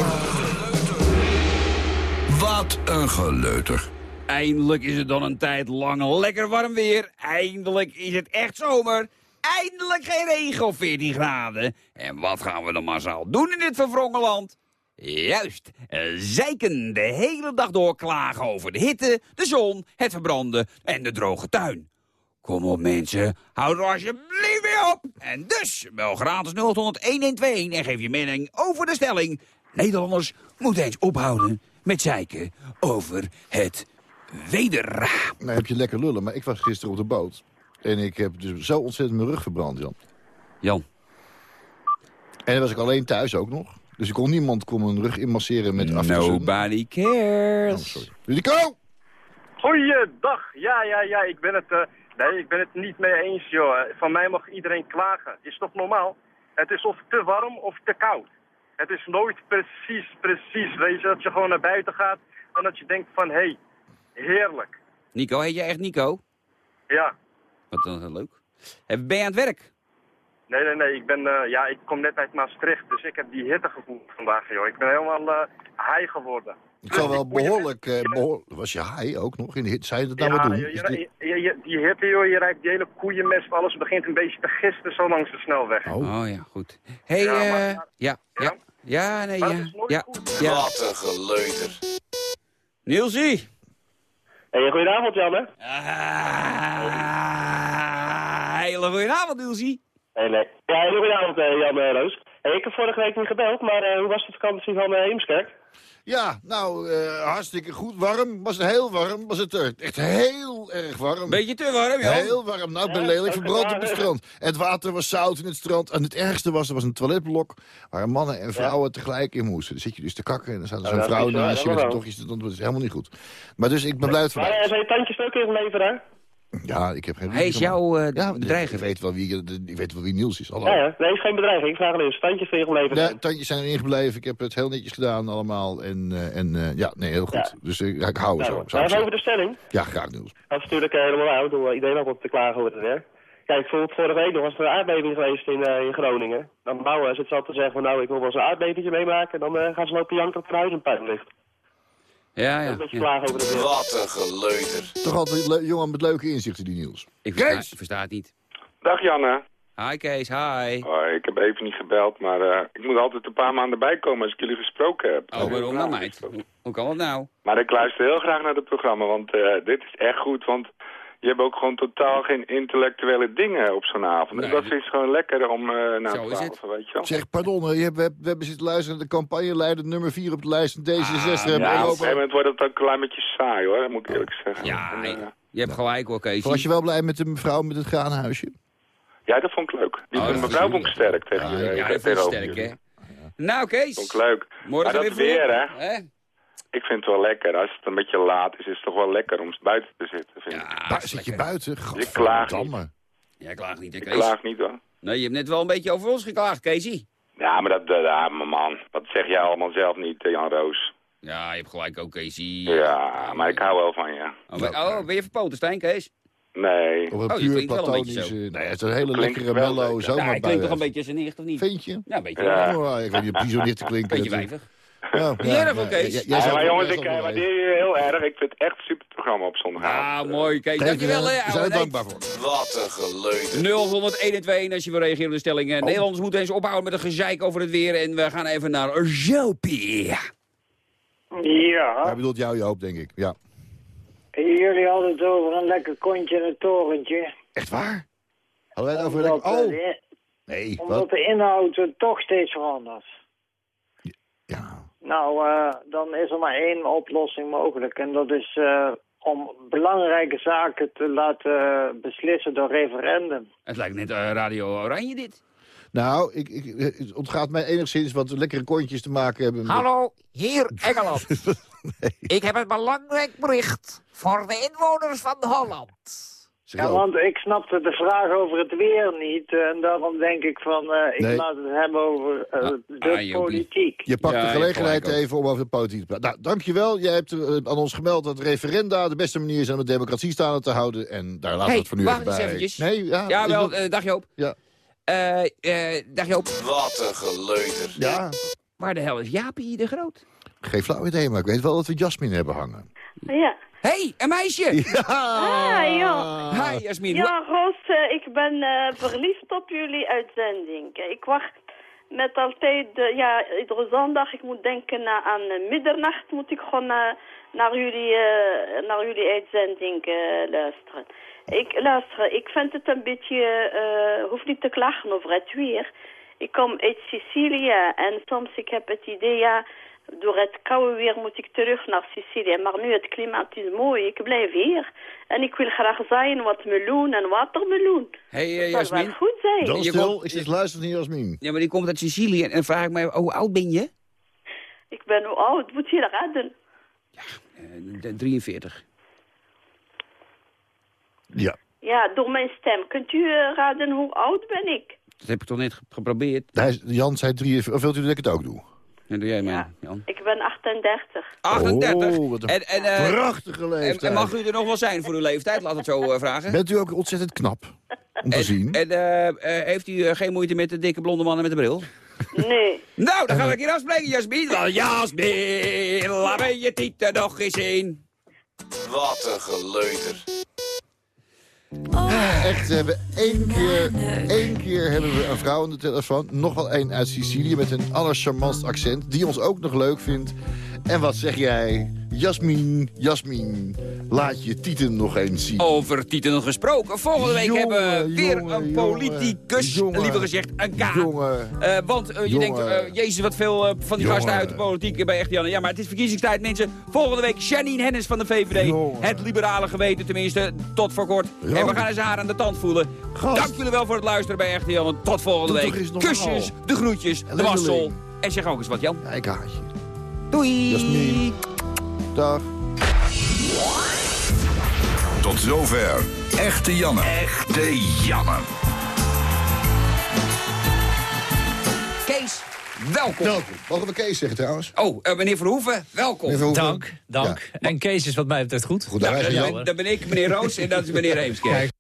Wat een geleuter. Eindelijk is het dan een tijd lang lekker warm weer. Eindelijk is het echt zomer. Eindelijk geen regen of 14 graden. En wat gaan we dan massaal doen in dit verwrongen land? Juist, eh, zeiken de hele dag door klagen over de hitte, de zon, het verbranden en de droge tuin. Kom op mensen, hou er alsjeblieft mee op. En dus bel gratis 0800 1121 en geef je mening over de stelling. Nederlanders moeten eens ophouden met zeiken over het weder. Nou heb je lekker lullen, maar ik was gisteren op de boot. En ik heb dus zo ontzettend mijn rug verbrand, Jan. Jan, En dan was ik alleen thuis ook nog. Dus ik kon niemand kon mijn rug inmasseren met aftersun. nobody Oh, cares. sorry. Rico! Goeiedag. Ja, ja, ja. Ik ben het, eh, nee, ik ben het niet mee eens, joh. Van mij mag iedereen klagen. Is toch normaal? Het is of te warm of te koud. Het is nooit precies, precies. Weet je, dat je gewoon naar buiten gaat en dat je denkt van, hé, hey, heerlijk. Nico, heet jij echt Nico? Ja, Wat dan leuk. Eh, Ben je aan het werk? Nee, nee, nee. Ik, ben, uh, ja, ik kom net uit Maastricht, dus ik heb die hitte gevoeld vandaag, joh. Ik ben helemaal uh, high geworden. Het zal wel [laughs] behoorlijk, uh, behoorlijk... Was je high ook nog in de hitte? Zou je dat nou ja, doen? Je, je, je, die hitte, joh, je rijdt die hele koeienmest, alles begint een beetje te gisten zo langs de snelweg. Oh, oh ja, goed. hey, ja, maar, ja, ja, ja, nee, ja. Ja, ja. Wat een geleuter. Nielsie! Hey, goedenavond, Janne. Ah, hele goedenavond, Nielsie. Hey, nee. Ja, hele goedenavond, uh, Jan Roos. Ik heb vorige week niet gebeld, maar uh, hoe was de vakantie van uh, Heemskerk? Ja, nou, uh, hartstikke goed. Warm. Was het heel warm? Was het er echt heel erg warm? Beetje te warm, ja. Heel warm. Nou, ik ben ja, lelijk verbrand op het strand. Het water was zout in het strand. En het ergste was, er was een toiletblok waar mannen en vrouwen ja. tegelijk in moesten. Dan zit je dus te kakken en dan staat er zo'n vrouw naast je met tochtje. Dat is helemaal niet goed. Maar dus, ik ben blij dat Maar zijn je tandjes ook even leveren? Ja, ik heb geen... Hij is jouw uh, ja, bedreiging. Ik weet wel wie, ik weet wel wie Niels is. Hallo. Ja, ja, nee, is geen bedreiging. Ik vraag alleen eens. Tandjes zijn gebleven. Ja, tandjes zijn erin gebleven. Ik heb het heel netjes gedaan allemaal. En, uh, en uh, ja, nee, heel goed. Ja. Dus uh, ik hou er nou, zo. Even over de stelling. Ja, graag Niels. Dat is natuurlijk helemaal oud. Door iedereen had op te klagen over het werk. Kijk, bijvoorbeeld vorige week nog was er een aardbeving geweest in, in Groningen. Dan bouwen ze het te zeggen van nou, ik wil wel eens een aardbevingje meemaken. Dan gaan ze lopen janken op het huis en puin ligt. Ja, ja. Een beetje over. Wat een geleuter. Toch altijd jongen met leuke inzichten, die Niels. Ik versta, ik versta het niet. Dag Janne. Hi Kees, hi. Hoi, ik heb even niet gebeld, maar uh, ik moet altijd een paar maanden bijkomen als ik jullie gesproken heb. Oh, waarom dan, meid? Hoe, hoe kan dat nou? Maar ik luister heel graag naar het programma, want uh, dit is echt goed, want je hebt ook gewoon totaal geen intellectuele dingen op zo'n avond. Nee, en dat is gewoon lekker om uh, naar te praten, weet je wel. Zeg, pardon, je hebt, we, we hebben zitten luisteren naar de campagneleider nummer 4 op de lijst van D66. Ah, ja, op een gegeven moment wordt het ook een klein beetje saai, hoor, dat moet ik eerlijk zeggen. Ja, en, uh, je hebt gelijk hoor, Kees. Was je wel blij met de mevrouw met het graanhuisje? Ja, dat vond ik leuk. Die oh, mevrouw vond ik sterk tegen je. Ja, dat vond ik sterk, hè. Nou, Kees. Vond ik leuk. Morgen maar dat weer, hè. hè? Ik vind het wel lekker. Als het een beetje laat is, is het toch wel lekker om buiten te zitten. Vind ja, ik. zit je buiten? Je klaagt niet. Jij klaagt niet, hè, Kees? Ik klaag niet, hoor. Nee, je hebt net wel een beetje over ons geklaagd, Keesie. Ja, maar dat, ja, man, dat zeg jij allemaal zelf niet, Jan Roos. Ja, je hebt gelijk ook, Keesie. Ja, maar ik hou wel van je. Oh, ben, oh, ben je verpoten, Stijn, Kees? Nee. Of een oh, puur platonische... Nee, het is een hele lekkere mellow zomaar Ja, hij klinkt toch een beetje zijn nicht, of niet? Vind je? Ja, een beetje. Ja. Oh, ik weet niet die zo nicht te klinken. Beetje wijvig. [laughs] Ja, oké. Ja, ja, maar jongens, ik waardeer je heel erg. Ik vind het echt een super programma op zondagavond. Ah, mooi. Kijk, dankjewel. We zijn er dankbaar voor. Wat een geleuter. 0112 als je wil reageren op de stelling. Oh. Nederlanders moeten eens ophouden met een gezeik over het weer. En we gaan even naar Jopie. Ja. Hij bedoelt jou, Joop, denk ik. Ja. Jullie hadden het over een lekker kontje en een torentje. Echt waar? Hadden wij het over een lekker... Oh! Nee, Omdat wat? de inhoud toch steeds verandert. Nou, uh, dan is er maar één oplossing mogelijk. En dat is uh, om belangrijke zaken te laten beslissen door referendum. Het lijkt net uh, Radio Oranje dit. Nou, ik, ik, het ontgaat mij enigszins wat lekkere kontjes te maken hebben. Met... Hallo, hier Engeland. [laughs] nee. Ik heb een belangrijk bericht voor de inwoners van Holland. Ja, want ik snapte de vraag over het weer niet. En daarom denk ik van, uh, ik nee. laat het hebben over uh, ah, de ah, politiek. Je pakt ja, de gelegenheid even om over de politiek te praten. Nou, dankjewel. Jij hebt uh, aan ons gemeld dat referenda de beste manier is om de democratie staande te houden. En daar laten we hey, het voor nu wacht even bij. Eventjes. Nee, ja, ja wel, wil... dag Joop. Ja. dag Joop. Wat een geleuter. Ja. Waar de hel is Jaapie de Groot? Geen flauw idee, maar ik weet wel dat we Jasmin hebben hangen. Ja. Hé, hey, een meisje! Ja! Ah, ja. Hi, Jasmin. Ja, Roos, uh, ik ben uh, verliefd op jullie uitzending. Ik wacht met altijd, uh, ja, iedere zondag, ik moet denken uh, aan middernacht, moet ik gewoon naar, jullie, naar jullie uitzending luisteren. Ik, luister, ik vind het een beetje, hoef niet te klagen over het weer. Ik kom uit Sicilië en soms ik heb het idee, ja door het koude weer moet ik terug naar Sicilië. Maar nu het klimaat is mooi. Ik blijf hier. En ik wil graag zijn wat meloen en watermeloen. Hé, hey, uh, Jasmin. Dat zou goed zijn. Dan stil, komt... ik zit luisteren naar Jasmin. Ja, maar die komt uit Sicilië. En vraag ik mij, hoe oud ben je? Ik ben hoe oud? Moet je raden? Ja, uh, 43. Ja. Ja, door mijn stem. Kunt u uh, raden hoe oud ben ik? Dat heb ik toch net geprobeerd? Hij, Jan zei 43. Of wilt u dat ik het ook doe? En doe jij mee, ja. Jan? Ik ben 38. 38? Oh, wat een en, en, uh, prachtige leeftijd. En, en, mag u er nog wel zijn voor uw leeftijd? Laat het zo uh, vragen. Bent u ook ontzettend knap? om te zien. En eh, eh, heeft u eh, geen moeite met de dikke blonde mannen met de bril? Nee. Nou, dan ga ik hier afspreken, Jasmin. Jasmin, laat me je tieten nog eens zien. Wat een geleuter. Echt, we hebben één keer, één keer hebben we een vrouw aan de telefoon. Nog wel één uit Sicilië met een allercharmantst accent. Die ons ook nog leuk vindt. En wat zeg jij? Jasmin, Jasmin, laat je tieten nog eens zien. Over tieten gesproken. Volgende week Jongen, hebben we weer jongen, een politicus. jongen, liever gezegd, een K. Jongen. Eh, want eh, je denkt, eh, jezus, wat veel van die gasten uit de politiek bij echt Janne. Ja, maar het is verkiezingstijd, mensen. Volgende week Janine Hennis van de VVD. Het liberale geweten, tenminste, tot voor kort. En we gaan eens haar aan de tand voelen. Gast. Dank jullie wel voor het luisteren bij Echte Janne. Tot volgende Doe week. Kusjes, de groetjes, de wassel. En zeg ook eens wat, Jan. Ja, ik haat je. Doei. Jasmin. Dag. Tot zover. Echte Janne. Echte Janne. Kees, welkom. Welkom. Mogen we Kees zeggen trouwens? Oh, eh, meneer Verhoeven, welkom. Meneer Verhoeven. Dank, dank. En Kees is wat mij betreft goed. Goed, daar is ben, dat ben ik, meneer Roos, en dat is meneer Heemskerk.